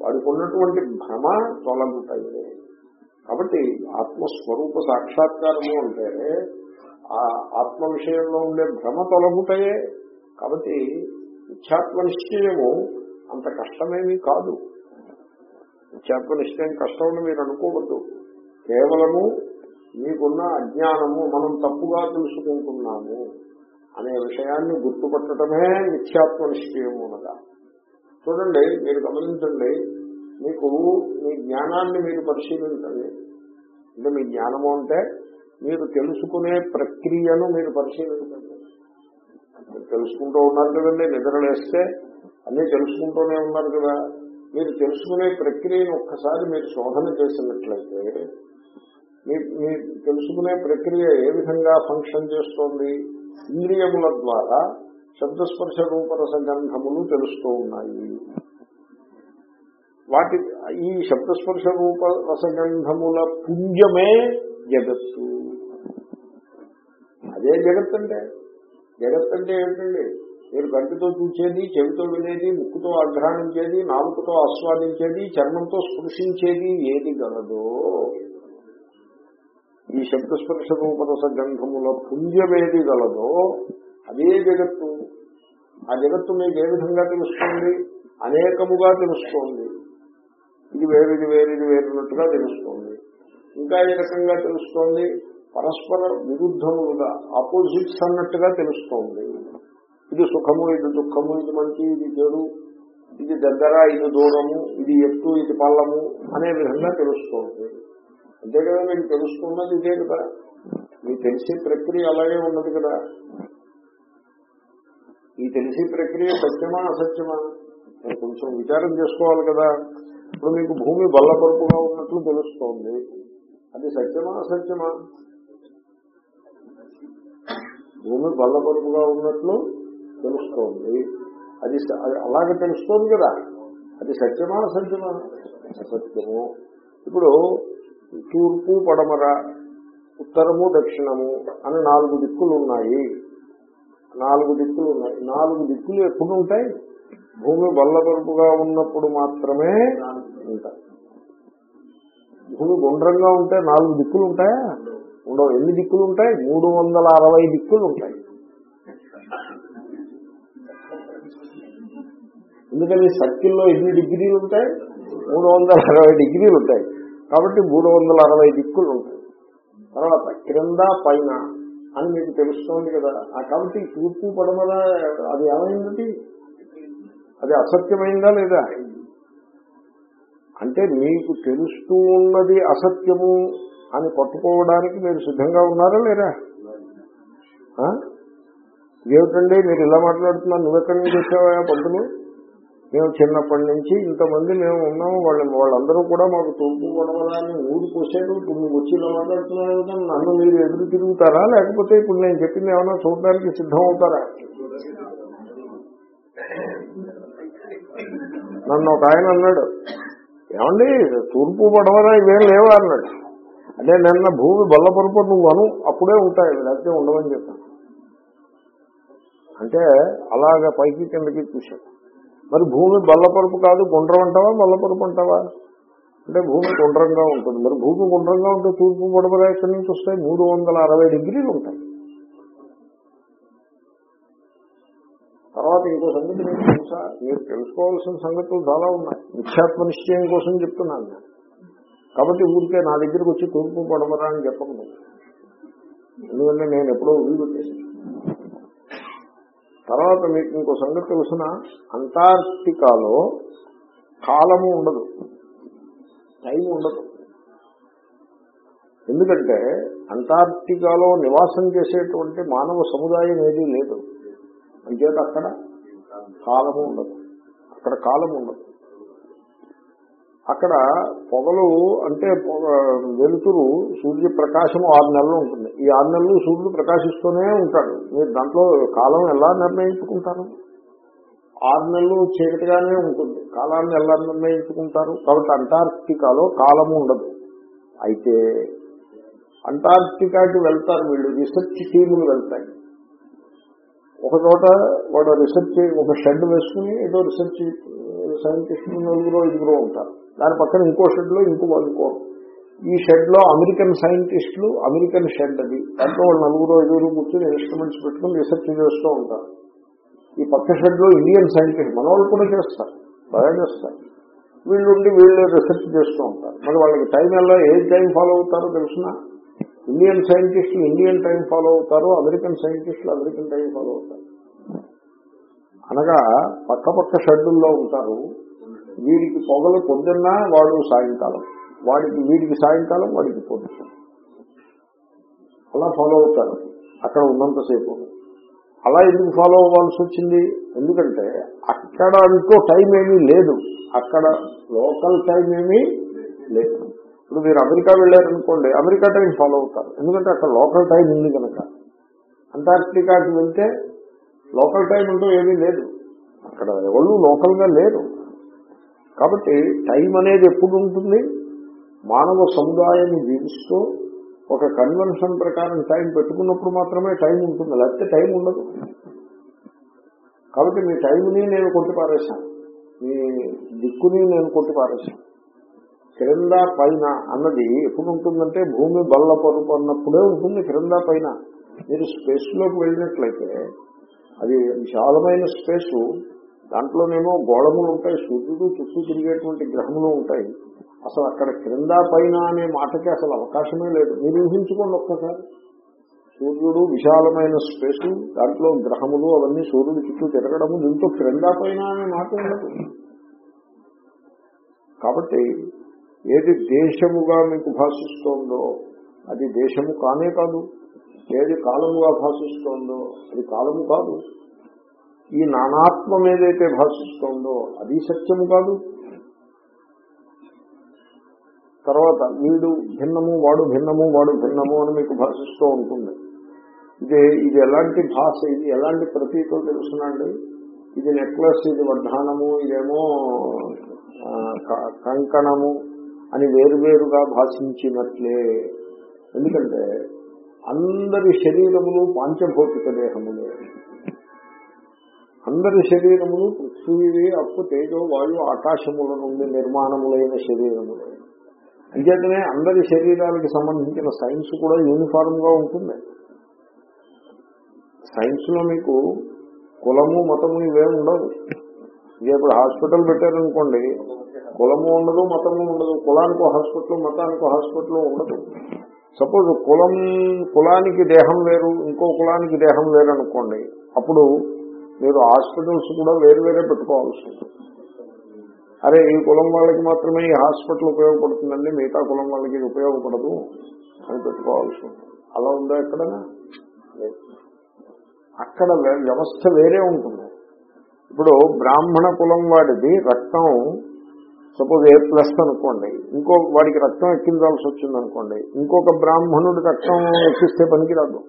వాడికి ఉన్నటువంటి భ్రమ తొలగుతాయి కాబట్టి ఆత్మస్వరూప సాక్షాత్కారము అంటే ఆ ఆత్మ విషయంలో ఉండే భ్రమ తొలగుతాయే కాబట్టి నిత్యాత్మ నిశ్చయము అంత కష్టమేమీ కాదు. నిత్యాత్మ నిశ్చయం కష్టం అని మీరు అనుకోవద్దు. కేవలము మీకున్న అజ్ఞానము మనం తప్పుగా తెలుసుకుంటున్నాము అనే విషయాన్ని గుర్తుపట్టడమే నిత్యాత్మ నిశ్చయము అనగా. చూడండి మీరు గమనించండి మీకు మీ జ్ఞానాన్ని మీరు పరిశీలించండి. అంటే మీ జ్ఞానము అంటే మీరు తెలుసుకునే ప్రక్రియను మీరు పరిశీలించండి. తెలుసుకుంటూ ఉన్నారు కదండి నిద్రలేస్తే అన్నీ తెలుసుకుంటూనే ఉన్నారు కదా. మీరు తెలుసుకునే ప్రక్రియను ఒక్కసారి మీరు శోధన చేసినట్లయితే మీ మీ తెలుసుకునే ప్రక్రియ ఏ విధంగా ఫంక్షన్ చేస్తోంది? ఇంద్రియముల ద్వారా శబ్దస్పర్శ రూపరస గంధములు తెలుస్తూ ఉన్నాయి. వాటి ఈ శబ్దస్పర్శ రూప రసగంధముల పుంజమే జగత్తు. అదే జగత్ అంటే జగత్ అంటే ఏమిటండి? మీరు కంటితో చూసేది చెవితో వినేది ముక్కుతో ఆఘ్రానించేది నాలుగుతో ఆస్వాదించేది చర్మంతో స్పృశించేది ఏది గలదో. ఈ శబ్దస్పర్శ రూపరస గంధముల పుణ్యమేది గలదో అదే జగత్తు. ఆ జగత్తు మీకు ఏ విధంగా తెలుస్తుంది? అనేకముగా తెలుస్తోంది. ఇది వేరేది వేరేది వేరున్నట్టుగా తెలుస్తోంది. ఇంకా ఏ రకంగా తెలుస్తోంది పరస్పర విరుద్ధములుగా ఆపోజిట్స్ అన్నట్టుగా తెలుస్తోంది. ఇది సుఖము ఇది దుఃఖము ఇది మంచి ఇది చెడు ఇది దగ్గర ఇది దూరము ఇది ఎత్తు ఇది పల్లము అనే విధంగా తెలుస్తోంది. అంతే కదా మీకు తెలుస్తున్నది ఇదే కదా. మీ తెలిసే ప్రక్రియ అలాగే ఉన్నది కదా. ఈ తెలిసే ప్రక్రియ సత్యమా అసత్యమా? నేను కొంచెం విచారం చేసుకోవాలి కదా. ఇప్పుడు మీకు భూమి బల్లపరుపుగా ఉన్నట్లు తెలుస్తోంది. అది సత్యమా అసత్యమా? భూమి బల్లపరుపుగా ఉన్నట్లు తెలుస్తోంది. అది అలాగే తెలుస్తోంది కదా. అది సత్యమా అసత్యమా? అసత్యము. ఇప్పుడు తూర్పు పడమర ఉత్తరము దక్షిణము అని నాలుగు దిక్కులు ఉన్నాయి. నాలుగు దిక్కులు ఉన్నాయి. నాలుగు దిక్కులు ఎప్పుడు ఉంటాయి? భూమి బల్లపరుపుగా ఉన్నప్పుడు మాత్రమే ఉంటాయి భూమి గుండ్రంగా ఉంటే నాలుగు దిక్కులు ఉంటాయా? ఉండవు. ఎన్ని దిక్కులు ఉంటాయి? మూడు వందల అరవై దిక్కులు ఉంటాయి. ఎందుకని? సర్కిల్లో ఎన్ని డిగ్రీలు ఉంటాయి? మూడు వందల అరవై డిగ్రీలు ఉంటాయి. కాబట్టి మూడు వందల అరవై దిక్కులు ఉంటాయి. తర్వాత క్రింద పైన అని మీకు తెలుస్తోంది కదా. ఆ కాబట్టి తూర్పు పడమల అది ఏమైంది అది అసత్యమైందా లేదా? అంటే మీకు తెలుస్తూ ఉన్నది అసత్యము అని పట్టుకోవడానికి మీరు సిద్ధంగా ఉన్నారా లేరా? ఏమిటండి మీరు ఇలా మాట్లాడుతున్నారు నువ్వెక్కడి నుంచి వచ్చావా పంతులు? మేము చిన్నప్పటి నుంచి ఇంతమంది మేము ఉన్నాము. వాళ్ళు వాళ్ళందరూ కూడా మాకు తూర్పు పడవలని ఊరు పోసారు ఇప్పుడు నువ్వు వచ్చి ఇలా మాట్లాడుతున్నారు కదా, నన్ను మీరు ఎదురు తిరుగుతారా? లేకపోతే ఇప్పుడు నేను చెప్పింది ఏమైనా చూడడానికి సిద్ధం అవుతారా? నన్ను ఒక ఆయన అన్నాడు. ఏమండి తూర్పు పడవన ఇవేం లేవు అన్నాడు. అంటే నిన్న భూమి బల్లపరుపు నువ్వు అను అప్పుడే ఉంటాయి లేకపోతే ఉండవని చెప్పాను. అంటే అలాగ పైకి కిందకి చూశాడు మరి భూమి బల్లపరుపు కాదు గుండ్రం అంటావా బల్లపరుపు అంటావా? అంటే భూమి గుండ్రంగా ఉంటుంది. మరి భూమి గుండ్రంగా ఉంటే తూర్పు పడమరా ఎక్కడి నుంచి వస్తాయి మూడు వందల అరవై డిగ్రీలు ఉంటాయి. తర్వాత ఇంకో సంగతి మీకు తెలుసా? మీరు తెలుసుకోవాల్సిన సంగతులు చాలా ఉన్నాయి. నిత్యాత్మ నిశ్చయం కోసం చెప్తున్నాను నేను. కాబట్టి ఊరికే నా దగ్గరకు వచ్చి తూర్పు పడమరా అని చెప్పను. ఎందుకంటే నేను ఎప్పుడో వదిలిపెట్టేసాను తర్వాత మీకు ఇంకో సంగతి తెలిసిన? అంటార్క్టికాలో కాలము ఉండదు. టైం ఉండదు. ఎందుకంటే అంటార్క్టికాలో నివాసం చేసేటువంటి మానవ సముదాయం ఏదీ లేదు. అంచేత అక్కడ కాలము ఉండదు. అక్కడ కాలం ఉండదు. అక్కడ పొగలు అంటే పొగ వెలుతురు సూర్య ప్రకాశం ఆరు నెలలు ఉంటుంది. ఈ ఆరు నెలలు సూర్యుడు ప్రకాశిస్తూనే ఉంటాడు. మీరు దాంట్లో కాలం ఎలా నిర్ణయించుకుంటారు? ఆరు నెలలు చీకటిగానే ఉంటుంది. కాలాన్ని ఎలా నిర్ణయించుకుంటారు? కాబట్టి అంటార్క్టికాలో కాలము ఉండదు. అయితే అంటార్క్టికాకి వెళ్తారు వీళ్ళు. రీసెర్చ్ టీములు వెళ్తాయి. ఒక చోట వాడు రీసెర్చ్ ఒక షెడ్ వేసుకుని ఏదో రీసెర్చ్ సైంటిస్టులు నలుగురు ఐదుగురు ఉంటారు. దాని పక్కన ఇంకో షెడ్లో ఇంకో ఇంకో ఈ షెడ్లో అమెరికన్ సైంటిస్టులు అమెరికన్ షెడ్ అది. దాంట్లో వాళ్ళు నలుగురు ఐదుగురు కూర్చొని ఇన్స్ట్రుమెంట్స్ పెట్టుకుని రీసెర్చ్ చేస్తూ ఉంటారు. ఈ పక్క షెడ్లో ఇండియన్ సైంటిస్ట్ మన వాళ్ళు కూడా చేస్తారు. బాగా చేస్తారు. వీళ్ళు ఉండి వీళ్ళు రీసెర్చ్ చేస్తూ ఉంటారు. మరి వాళ్ళకి టైం ఎలా ఏ టైం ఫాలో అవుతారో తెలిసినా ఇండియన్ సైంటిస్టులు ఇండియన్ టైం ఫాలో అవుతారు అమెరికన్ సైంటిస్టులు అమెరికన్ టైం ఫాలో అవుతారు. అనగా పక్క పక్క షెడ్యూల్లో ఉంటారు. వీడికి పొగలు పొద్దున్న వాడు సాయంకాలం. వాడికి వీడికి సాయంకాలం వాడికి పొద్దున్న. అలా ఫాలో అవుతారు. అక్కడ ఉన్నంతసేపు అలా ఎందుకు ఫాలో అవ్వాల్సి వచ్చింది? ఎందుకంటే అక్కడ అంటూ టైం ఏమీ లేదు. అక్కడ లోకల్ టైం ఏమీ లేదు. ఇప్పుడు మీరు అమెరికా వెళ్ళారనుకోండి అమెరికా టైం ఫాలో అవుతారు. ఎందుకంటే అక్కడ లోకల్ టైం ఉంది కనుక. అంటార్క్టికాకి వెళ్తే లోకల్ టైం అంటూ ఏమీ లేదు. అక్కడ ఎవరు లోకల్గా లేరు. కాబట్టి టైం అనేది ఎప్పుడు ఉంటుంది? మానవ సముదాయాన్ని జీవిస్తూ ఒక కన్వెన్షన్ ప్రకారం టైం పెట్టుకున్నప్పుడు మాత్రమే టైం ఉంటుంది. లేకపోతే టైం ఉండదు. కాబట్టి మీ టైంని నేను కొట్టి పారేశాను మీ దిక్కుని నేను కొట్టి పారేశాను క్రింద పైన అన్నది ఎప్పుడు ఉంటుందంటే భూమి బల్ల పరుపు అన్నప్పుడే ఉంటుంది క్రింద పైన. మీరు స్పేస్లోకి వెళ్ళినట్లయితే అది విశాలమైన స్పేస్. దాంట్లోనేమో గోళములు ఉంటాయి సూర్యుడు చుట్టూ తిరిగేటువంటి గ్రహములు ఉంటాయి. అసలు అక్కడ క్రింద పైన అనే మాటకి అసలు అవకాశమే లేదు. మీరు ఊహించుకోండి ఒక్కసారి. సూర్యుడు విశాలమైన స్పేస్ దాంట్లో గ్రహములు అవన్నీ సూర్యుడు చుట్టూ తిరగడము దీంతో క్రింద పైన అనే మాట ఉండదు. కాబట్టి ఏది దేశముగా మీకు భాషిస్తోందో అది దేశము కానే కాదు. ఏది కాలముగా భాషిస్తోందో అది కాలము కాదు. ఈ నానాత్మం ఏదైతే భాషిస్తోందో అది సత్యము కాదు. తర్వాత వీడు భిన్నము వాడు భిన్నము వాడు భిన్నము అని మీకు భాషిస్తూ ఉంటుంది. ఇది ఇది ఎలాంటి భాష ఇది ఎలాంటి ప్రతీతో తెలుసునండి? ఇది నెక్లెస్ ఇది వడ్డానము ఇదేమో కంకణము అని వేరువేరుగా భాషించినట్లే. ఎందుకంటే అందరి శరీరములు పాంచభౌతిక దేహములే. అందరి శరీరములు పృథ్వీ అప్పు తేజో వాయు ఆకాశముల నుండి నిర్మాణములైన శరీరములే. అంచేతనే అందరి శరీరాలకు సంబంధించిన సైన్స్ కూడా యూనిఫామ్గా ఉంటుంది. సైన్స్లో మీకు కులము మతము ఇవే ఉండవు. ఇప్పుడు హాస్పిటల్ పెట్టారనుకోండి కులము ఉండదు మతము ఉండదు. కులానికి హాస్పిటల్ మతానికి హాస్పిటల్ ఉండదు. సపోజ్ కులం కులానికి దేహం వేరు ఇంకో కులానికి దేహం వేరు అనుకోండి అప్పుడు మీరు హాస్పిటల్స్ కూడా వేరు వేరే పెట్టుకోవాల్సి ఉంటుంది. అరే ఈ కులం వాళ్ళకి మాత్రమే ఈ హాస్పిటల్ ఉపయోగపడుతుందండి మిగతా కులం వాళ్ళకి ఇది ఉపయోగపడదు అని పెట్టుకోవాల్సి ఉంటుంది. అలా ఉందా ఎక్కడైనా? అక్కడ వ్యవస్థ వేరే ఉంటుంది. ఇప్పుడు బ్రాహ్మణ కులం వాడిది రక్తం సపోజ్ ఏ ప్లస్ అనుకోండి ఇంకో వాడికి రక్తం ఎక్కించాల్సి వచ్చింది అనుకోండి ఇంకొక బ్రాహ్మణుడి రక్తం ఎక్కిస్తే పనికిరాదు.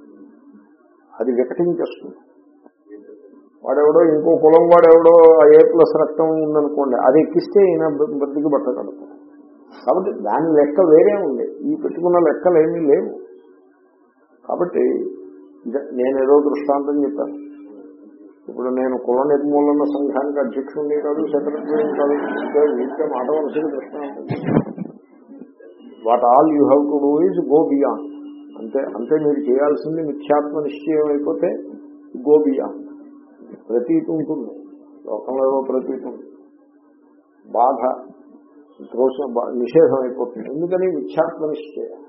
అది వికటించేస్తుంది వాడెవడో ఇంకో కులం వాడెవడో ఆ ఏ ప్లస్ రక్తం ఉందనుకోండి అది ఎక్కిస్తే ఈయన బ- బతికి బట్టగలదు కాబట్టి దాని లెక్క వేరే ఉంది. ఈ పెట్టుకున్న లెక్కలు ఏమీ లేవు. కాబట్టి నేనేదో దృష్టాంతం చెప్పాను. ఇప్పుడు నేను కుల నిర్మూలన సంఘానికి అధ్యక్షుడిని కాదు సెక్రటరీ కాదు వీటికే మాట వలసిన ప్రశ్న what all you have to do is go beyond అంతే అంతే మీరు చేయాల్సింది మిథ్యాత్మ నిశ్చయం అయిపోతే గో బియాండ్ ప్రతీతి ఉంటుంది. లోకంలో ఏవో ప్రతీతి ఉంటుంది బాధ దోషం బా- నిషేధం అయిపోతుంది. ఎందుకని? మిథ్యాత్మ నిశ్చయం.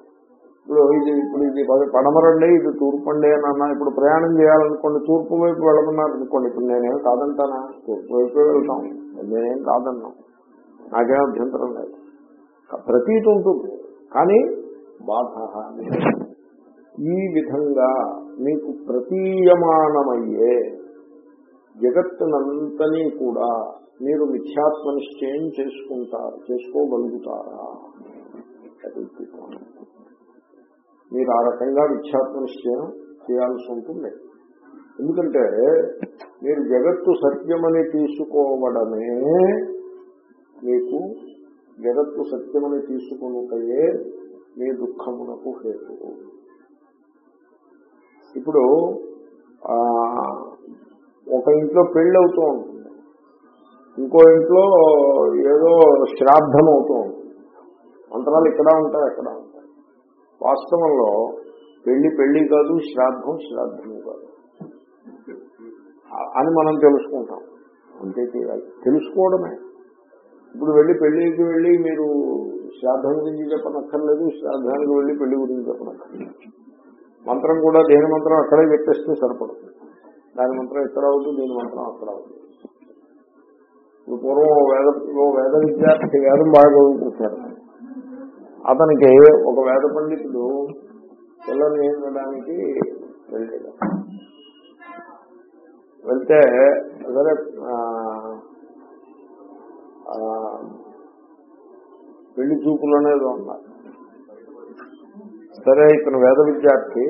ఇప్పుడు ఇది ఇప్పుడు ఇది పడమరండి ఇది తూర్పు అండి అని అన్నా ఇప్పుడు ప్రయాణం చేయాలనుకోండి తూర్పు వైపు వెళ్ళమన్నారు అనుకోండి ఇప్పుడు నేనేం కాదంటానా? తూర్పు వైపు వెళ్తాం. నేనేం కాదన్నాం. నాకేం అభ్యంతరం లేదు. ప్రతీతి ఉంటుంది. కానీ బాధ. ఈ విధంగా మీకు ప్రతీయమానమయ్యే జగత్తునంతని కూడా మీరు మిథ్యాత్మ నిశ్చయం చేసుకుంటారు చేసుకోగలుగుతారా? మీరు ఆ రకంగా మిథ్యాత్మ నిశ్చయం చేయాల్సి ఉంటుంది. ఎందుకంటే మీరు జగత్తు సత్యమని తీసుకోవడమే మీకు జగత్తు సత్యమని తీసుకున్నటయే మీ దుఃఖమునకు హేతు. ఇప్పుడు ఒక ఇంట్లో పెళ్ళి అవుతూ ఉంటుంది. ఇంకో ఇంట్లో ఏదో శ్రాద్ధం అవుతూ ఉంటుంది. మంత్రాలు ఇక్కడ ఉంటాయి అక్కడ ఉంటాయి వాస్తవంలో పెళ్ళి పెళ్ళి కాదు శ్రాద్ధం శ్రాద్ధము కాదు. అని మనం తెలుసుకుంటాం. అంతే చేయాలి తెలుసుకోవడమే. ఇప్పుడు వెళ్ళి పెళ్ళికి వెళ్ళి మీరు శ్రాద్ధం గురించి చెప్పనక్కర్లేదు శ్రాద్ధానికి వెళ్ళి పెళ్ళి గురించి చెప్పనక్కర్లేదు. మంత్రం కూడా దేని మంత్రం అక్కడే చెప్పేస్తే సరిపడుతుంది. దాని మంత్రం ఇక్కడ అవుతుంది దీని మంత్రం అక్కడ అవుతుంది ఇప్పుడు పూర్వం వేద వేద విద్యార్థి వేదం బాగా చదువుకుంటారు. అతనికి ఒక వేద పండితుడు పిల్లల్ని నియమించడానికి వెళ్ళాడు. వెళ్తే సరే పెళ్ళి చూపులు అనేది ఉన్నారు. సరే ఇతను వేద విద్యార్థి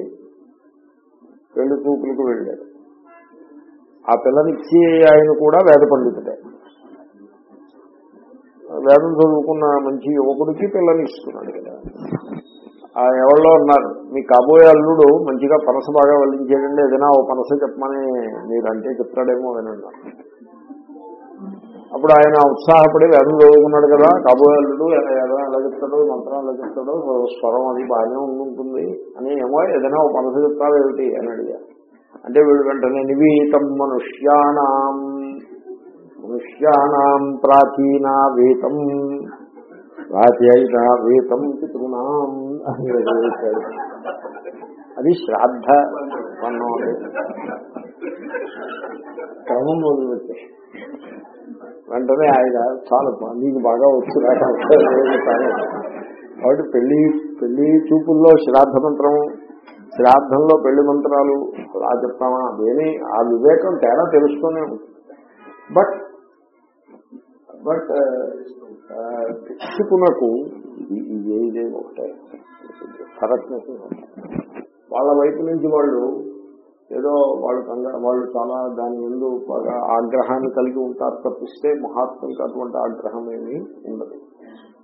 పెళ్ళి చూపులకు వెళ్ళాడు. ఆ పిల్లనిచ్చి ఆయన కూడా వేద పండితుడే. వేదం చదువుకున్న మంచి యువకుడికి పిల్లని ఇస్తున్నాడు కదా. ఆ ఎవరిలో ఉన్నారు. మీ కాబోయే అల్లుడు మంచిగా పనస బాగా వల్లించేయండి ఏదైనా ఓ పనస చెప్పమని మీరు అంటే చెప్తాడేమో అని అన్నారు. అప్పుడు ఆయన ఉత్సాహపడి వేదం చదువుకున్నాడు కదా కాబోయే అల్లుడు ఎలా ఎలా చెప్తాడో మంత్రం ఎలా చెప్తాడో స్వరం అది బాగానే ఉంటుంది అని ఏమో ఏదైనా ఓ పనస చెప్తాడు ఏమిటి అని అడిగారు. అంటే వీడు వెంటనే నివీతం మనుష్యానాం మనుష్యానాం ప్రాచీనా వేతం. ప్రాచీన వేతం పితృనాం అది శ్రాద్ధ క్రమం మొదలుపెట్టే వెంటనే ఆయన చాలా నీకు బాగా వచ్చు కాబట్టి పెళ్ళి పెళ్ళి చూపుల్లో శ్రాద్ధ మంత్రం శ్రాద్ధంలో పెళ్ళి మంత్రాలు అలా చెప్తామా? అదేమి ఆ వివేకం తేడా తెలుస్తూనే బట్ బట్ శిక్షకునకు ఇది ఇదే ఒకటే. కరెక్ట్నెస్ వాళ్ళ వైపు నుంచి వాళ్ళు ఏదో వాళ్ళు వాళ్ళు చాలా దాని ముందు బాగా ఆగ్రహాన్ని కలిగి ఉంటారు తప్పిస్తే మహాత్ములకు అటువంటి ఆగ్రహం ఏమీ ఉండదు.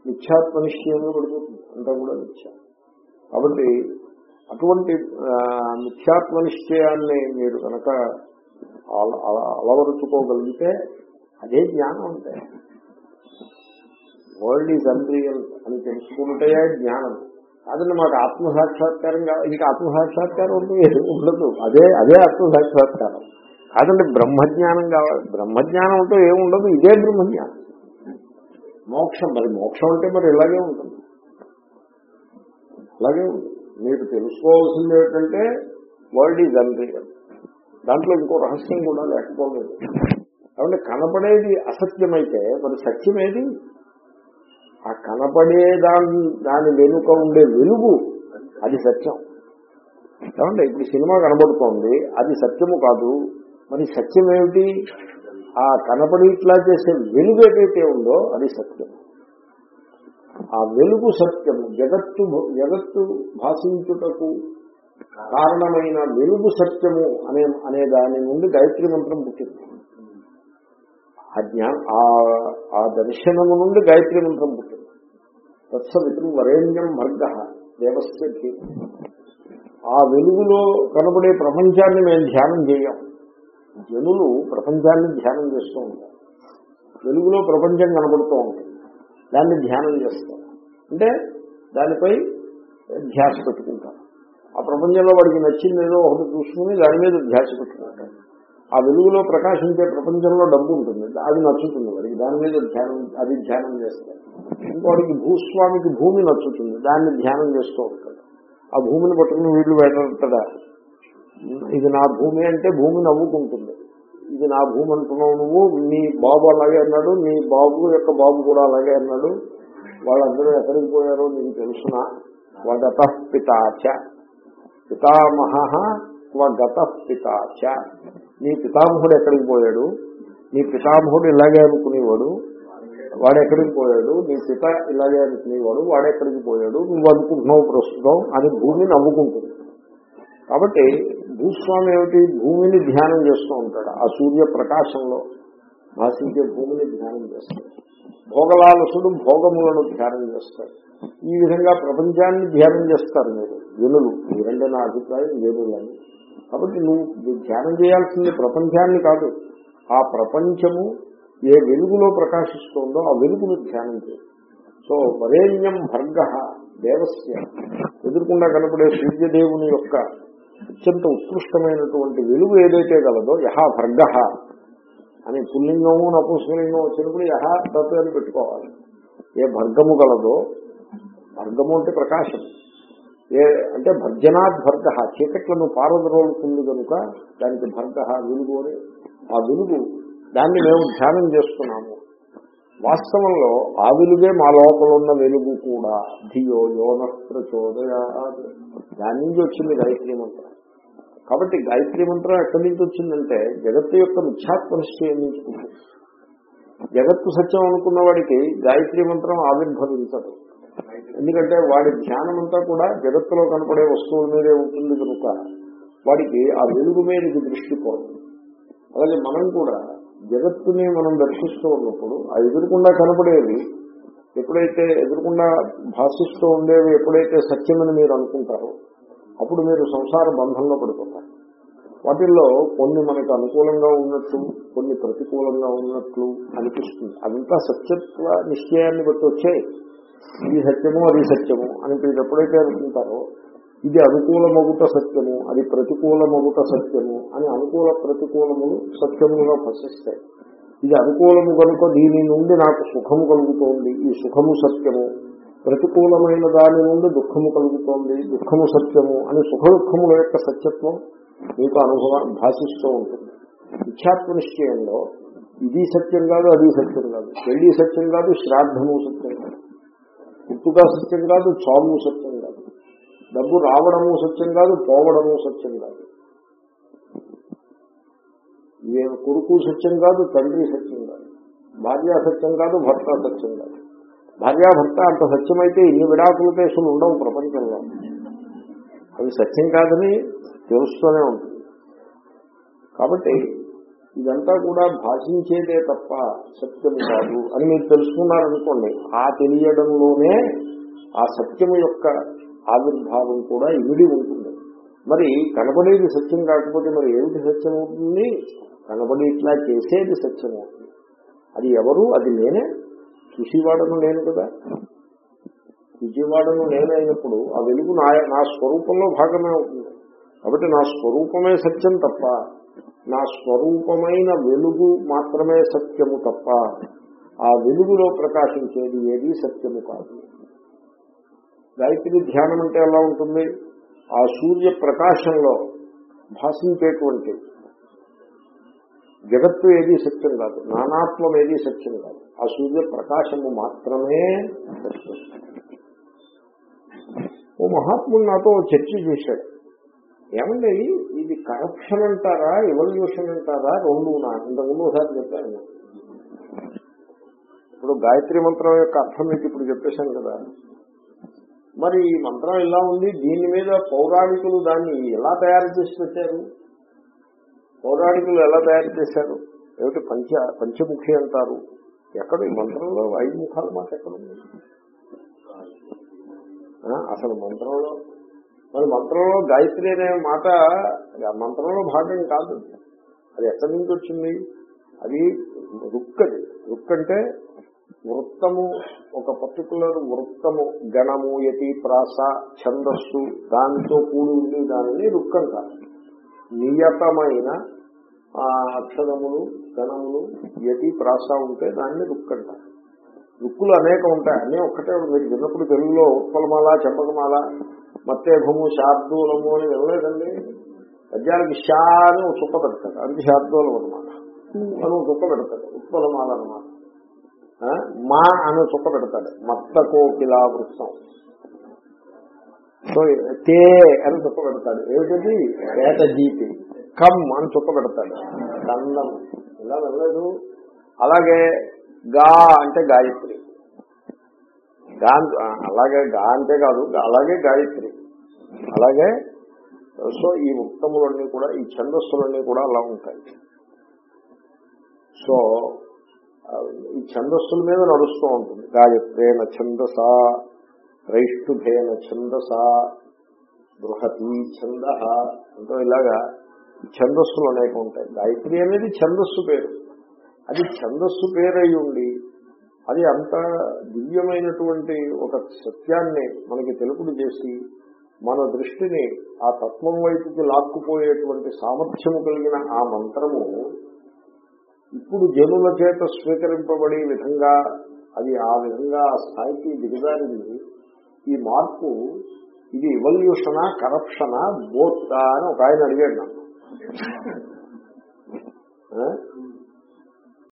నిత్యాత్మ నిశ్చయంలో పడిపోతుంది. అంతా కూడా నిత్య. కాబట్టి అటువంటి నిత్యాత్మ నిశ్చయాన్ని మీరు కనుక అల- అలవరుచుకోగలిగితే అదే జ్ఞానం అంటే. వరల్డ్ ఈజ్ అన్రియల్ అని తెలుసుకుంటే జ్ఞానం. అదండి మాకు ఆత్మసాక్షాత్కారం ఇంకా ఆత్మసాక్షాత్కారం ఉంటుంది ఉండదు. అదే అదే ఆత్మసాక్షాత్కారం. కాదండి బ్రహ్మజ్ఞానం కావాలి. బ్రహ్మజ్ఞానం అంటే ఏముండదు ఇదే బ్రహ్మజ్ఞానం. మోక్షం మరి మోక్షం అంటే మరి ఇలాగే ఉంటుంది. అలాగే ఉంటుంది. మీరు తెలుసుకోవాల్సింది ఏంటంటే వరల్డ్ ఈజ్ అన్రియల్. దాంట్లో ఇంకో రహస్యం కూడా లేకపోలేదు. కాబట్టి కనపడేది అసత్యమైతే మరి సత్యం ఏది? ఆ కనపడే దాని దాని వెనుక ఉండే వెలుగు అది సత్యం. ఏమంటే ఇప్పుడు సినిమా కనబడుతోంది అది సత్యము కాదు మరి సత్యం ఏమిటి ఆ కనపడి ఇట్లా చేసే వెలుగు ఏదైతే ఉందో అది సత్యం. ఆ వెలుగు సత్యము జగత్తు జగత్తు భాషించుటకు కారణమైన వెలుగు సత్యము అనే అనే దాని నుండి గాయత్రి మంత్రం పుట్టింది. ఆ జ్ఞా ఆ- ఆ దర్శనము నుండి గాయత్రి మంత్రం పుట్టింది. తత్సవితం వరేణ్యం భర్గ దేవస్య ధీరం. ఆ వెలుగులో కనబడే ప్రపంచాన్ని మేము ధ్యానం చేయం. జనులు ప్రపంచాన్ని ధ్యానం చేస్తూ ఉంటారు వెలుగులో ప్రపంచం కనబడుతూ ఉంటుంది. దాన్ని ధ్యానం చేస్తారు అంటే దానిపై ధ్యాస పెట్టుకుంటారు ఆ ప్రపంచంలో వాడికి నచ్చింది ఏదో ఒకటి చూసుకుని దాని మీద ధ్యాస పెట్టుకుంటారు ఆ వెలుగులో ప్రకాశించే ప్రపంచంలో డబ్బు ఉంటుంది. అది నచ్చుతుంది వాడికి. దాని మీద ధ్యానం అది ధ్యానం చేస్తాడు. వాడికి భూస్వామికి భూమి నచ్చుతుంది. దాన్ని ధ్యానం చేస్తూ ఉంటాడు. ఆ భూమిని పట్టుకుని వీళ్ళు వెళ్ళతాడా ఇది నా భూమి అంటే భూమి నవ్వుకుంటుంది. ఇది నా భూమి అంటున్నావు నువ్వు నీ బాబు అలాగే అన్నాడు నీ బాబు యొక్క బాబు కూడా అలాగే అన్నాడు. వాళ్ళందరూ ఎక్కడికి పోయారో నీకు తెలుసునా? వగత పితాచ. పితామహ గత పితాచ. నీ పితామహుడు ఎక్కడికి పోయాడు? నీ పితామహుడు ఇలాగే అనుకునేవాడు? వాడు ఎక్కడికి పోయాడు? నీ పిత ఇలాగే అనుకునేవాడు? వాడు ఎక్కడికి పోయాడు? నువ్వు అనుకుంటున్నావు ప్రస్తుతం అని భూమి నవ్వుకుంటుంది. కాబట్టి భూస్వామి ఏమిటి? భూమిని ధ్యానం చేస్తూ ఉంటాడు. ఆ సూర్య ప్రకాశంలో భాషించే భూమిని ధ్యానం చేస్తాడు. భోగలాలసుడు భోగములను ధ్యానం చేస్తాడు. ఈ విధంగా ప్రపంచాన్ని ధ్యానం చేస్తారు మీరు. జనులు. మీరంటే నా అభిప్రాయం జనులని. కాబట్టి నువ్వు ధ్యానం చేయాల్సింది ప్రపంచాన్ని కాదు. ఆ ప్రపంచము ఏ వెలుగులో ప్రకాశిస్తోందో ఆ వెలుగును ధ్యానం చేయి. సో వరేణ్యం భర్గ దేవస్య. ఎదురుకుండా కనపడే సూర్యదేవుని యొక్క అత్యంత ఉత్కృష్టమైనటువంటి వెలుగు ఏదైతే గలదో యహా భర్గ అని పుల్లింగము నపుంసలింగం వచ్చినప్పుడు యహా తత్వాన్ని పెట్టుకోవాలి. ఏ భర్గము గలదో భర్గము అంటే ప్రకాశం. ఏ అంటే భర్జనాత్ భర్గ చీకట్లను పారదరోలుతుంది కనుక దానికి భర్గ వెలుగు అని. ఆ వెలుగు దాన్ని మేము ధ్యానం చేస్తున్నాము. వాస్తవంలో ఆ వెలుగే మా లోపల ఉన్న వెలుగు కూడా. ధియో యోన ప్రచోదయ దాని నుంచి వచ్చింది గాయత్రి మంత్రం. కాబట్టి గాయత్రి మంత్రం ఎక్కడి నుంచి వచ్చిందంటే జగత్తు యొక్క మిథ్యాత్మ నిశ్చయం నుంచి జగత్తు సత్యం అనుకున్న వాడికి గాయత్రి మంత్రం ఆవిర్భవించదు. ఎందుకంటే వాడి ధ్యానం అంతా కూడా జగత్తులో కనపడే వస్తువుల మీదే ఉంటుంది కనుక వాడికి ఆ వెలుగు మీదకి దృష్టి పోతుంది అలాగే మనం కూడా జగత్తుని మనం దర్శిస్తూ ఉన్నప్పుడు ఆ ఎదురుకుండా కనపడేవి ఎప్పుడైతే ఎదురుకుండా భాషిస్తూ ఉండేవి ఎప్పుడైతే సత్యమని మీరు అనుకుంటారో అప్పుడు మీరు సంసార బంధంలో పడిపోతారు. వాటిల్లో కొన్ని మనకు అనుకూలంగా ఉన్నట్లు కొన్ని ప్రతికూలంగా ఉన్నట్లు అనిపిస్తుంది. అదంతా సత్యత్వ నిశ్చయాన్ని బట్టి వచ్చాయి ఇది సత్యము అది సత్యము అని మీరు ఎప్పుడైతే అనుకుంటారో ఇది అనుకూల మగుట సత్యము అది ప్రతికూల మగుట సత్యము అని అనుకూల ప్రతికూలములు సత్యములుగా ప్రశిస్తాయి. ఇది అనుకూలము కనుక దీని నుండి నాకు సుఖము కలుగుతోంది ఈ సుఖము సత్యము. ప్రతికూలమైన దాని నుండి దుఃఖము కలుగుతోంది దుఃఖము సత్యము అని సుఖ దుఃఖముల యొక్క సత్యత్వం మీకు అనుభవం భాషిస్తూ ఉంటుంది. మిథ్యాత్వ నిశ్చయంలో ఇది సత్యం కాదు అది సత్యం కాదు. పెళ్ళి సత్యం కాదు శ్రాద్ధము సత్యం కాదు. పుట్టుక సత్యం కాదు చావు సత్యం కాదు. డబ్బు రావడము సత్యం కాదు పోవడము సత్యం కాదు. కొడుకు సత్యం కాదు తండ్రి సత్యం కాదు. భార్య సత్యం కాదు భర్త సత్యం కాదు. భార్యాభర్త అంత సత్యమైతే ఇన్ని విడాకుల కేసులు ఉండవు ప్రపంచంలో. అవి సత్యం కాదని తెలుస్తూనే ఉంటుంది. కాబట్టి ఇదంతా కూడా భాషించేదే తప్ప సత్యం కాదు అని మీరు తెలుసుకున్నారనుకోండి ఆ తెలియడంలోనే ఆ సత్యము యొక్క ఆవిర్భావం కూడా ఇమిడి ఉంటుంది. మరి కనబడేది సత్యం కాకపోతే మరి ఏమిటి సత్యం అవుతుంది కనబడి ఇట్లా చేసేది సత్యం అవుతుంది అది ఎవరు? అది నేనే. చూసేవాడను నేను కదా. చూసేవాడను నేనైనప్పుడు ఆ వెలుగు నా నా స్వరూపంలో భాగమే అవుతుంది. కాబట్టి నా స్వరూపమే సత్యం తప్ప నా స్వరూపమైన వెలుగు మాత్రమే సత్యము తప్ప ఆ వెలుగులో ప్రకాశించేది ఏది సత్యము కాదు. గాయత్రి ధ్యానం అంటే ఎలా ఉంటుంది? ఆ సూర్య ప్రకాశంలో భాషించేటువంటి జగత్తు ఏది సత్యం కాదు నానాత్వం ఏది సత్యం కాదు. ఆ సూర్య ప్రకాశము మాత్రమే సత్యం. ఓ మహాత్ముడు నాతో చర్చ చేశాడు. ఏమండి ఇది కరప్షన్ అంటారా ఎవల్యూషన్ అంటారా? రెండు నా ఇంతకుముందు ఒకసారి చెప్పాను ఇప్పుడు గాయత్రి మంత్రం యొక్క అర్థం మీకు ఇప్పుడు చెప్పేశాను కదా. మరి ఈ మంత్రం ఇలా ఉంది దీని మీద పౌరాణికులు దాన్ని ఎలా తయారు చేసి పెట్టారు? పౌరాణికులు ఎలా తయారు చేశారు? ఏమిటి పంచ పంచముఖి అంటారు? ఎక్కడ ఈ మంత్రంలో ఐదు ముఖాలు మాట ఎక్కడ ఉంది అసలు మంత్రంలో మరి మంత్రంలో గాయత్రి అనే మాట మంత్రంలో భాగం కాదు. అది ఎక్కడి నుంచి వచ్చింది? అది రుక్కది రుక్కంటే వృత్తము ఒక పర్టికులర్ వృత్తము గణము యతి ప్రాస ఛందస్సు దానితో కూడి ఉంది దానిని రుక్కం కాదు నియతమైన ఆ అక్షరములు గణములు యతి ప్రాస ఉంటే దాన్ని రుక్ రుక్కులు అనేక ఉంటాయి అన్నీ ఒక్కటే. మీరు విన్నప్పుడు తెలుగులో ఉత్పలమాల చెంపకమాల మత్తేభము శార్దూలము అని వినలేదండి. పద్యానికి షా అని ఒక చుక్క పెడతాడు. అది శార్దూలం అనమాట అని ఒక చుక్క పెడతాడు. ఉత్పలమాల అనమాట మా అని చుక్క పెడతాడు. మత్త కోకిలా వృత్తం సో తే అని చుక్క పెడతాడు. ఏమిటది? ఏట జీతి కమ్ అని చుక్క పెడతాడు. దండం. ఇలా వెళ్ళలేదు అలాగే గా అంటే గాయత్రి. గా అలాగే గా అంటే కాదు అలాగే గాయత్రి. అలాగే సో ఈ ఉత్తములన్నీ కూడా ఈ ఛందస్సులన్నీ కూడా అలా ఉంటాయి. సో ఈ ఛందస్సుల మీద నడుస్తూ ఉంటుంది. గాయత్రేణ ఛందస రైష్ఠుభేన ఛందస బృహతి ఛంద అంటే ఇలాగా ఈ ఛందస్సులు అనేక ఉంటాయి. గాయత్రి అనేది ఛందస్సు పేరు. అది ఛందస్సు పేరై ఉండి అది అంత దివ్యమైనటువంటి ఒక సత్యాన్ని మనకి తెలుపుడు చేసి మన దృష్టిని ఆ తత్వం వైపుకి లాక్కుపోయేటువంటి సామర్థ్యము కలిగిన ఆ మంత్రము ఇప్పుడు జనుల చేత స్వీకరింపబడే విధంగా అది ఆ విధంగా ఆ స్థాయికి దిగజారింది. ఈ మార్పు ఇది ఇవల్యూషనా కరప్షనా బోత్తా అని ఒక ఆయన అడిగాడు నాకు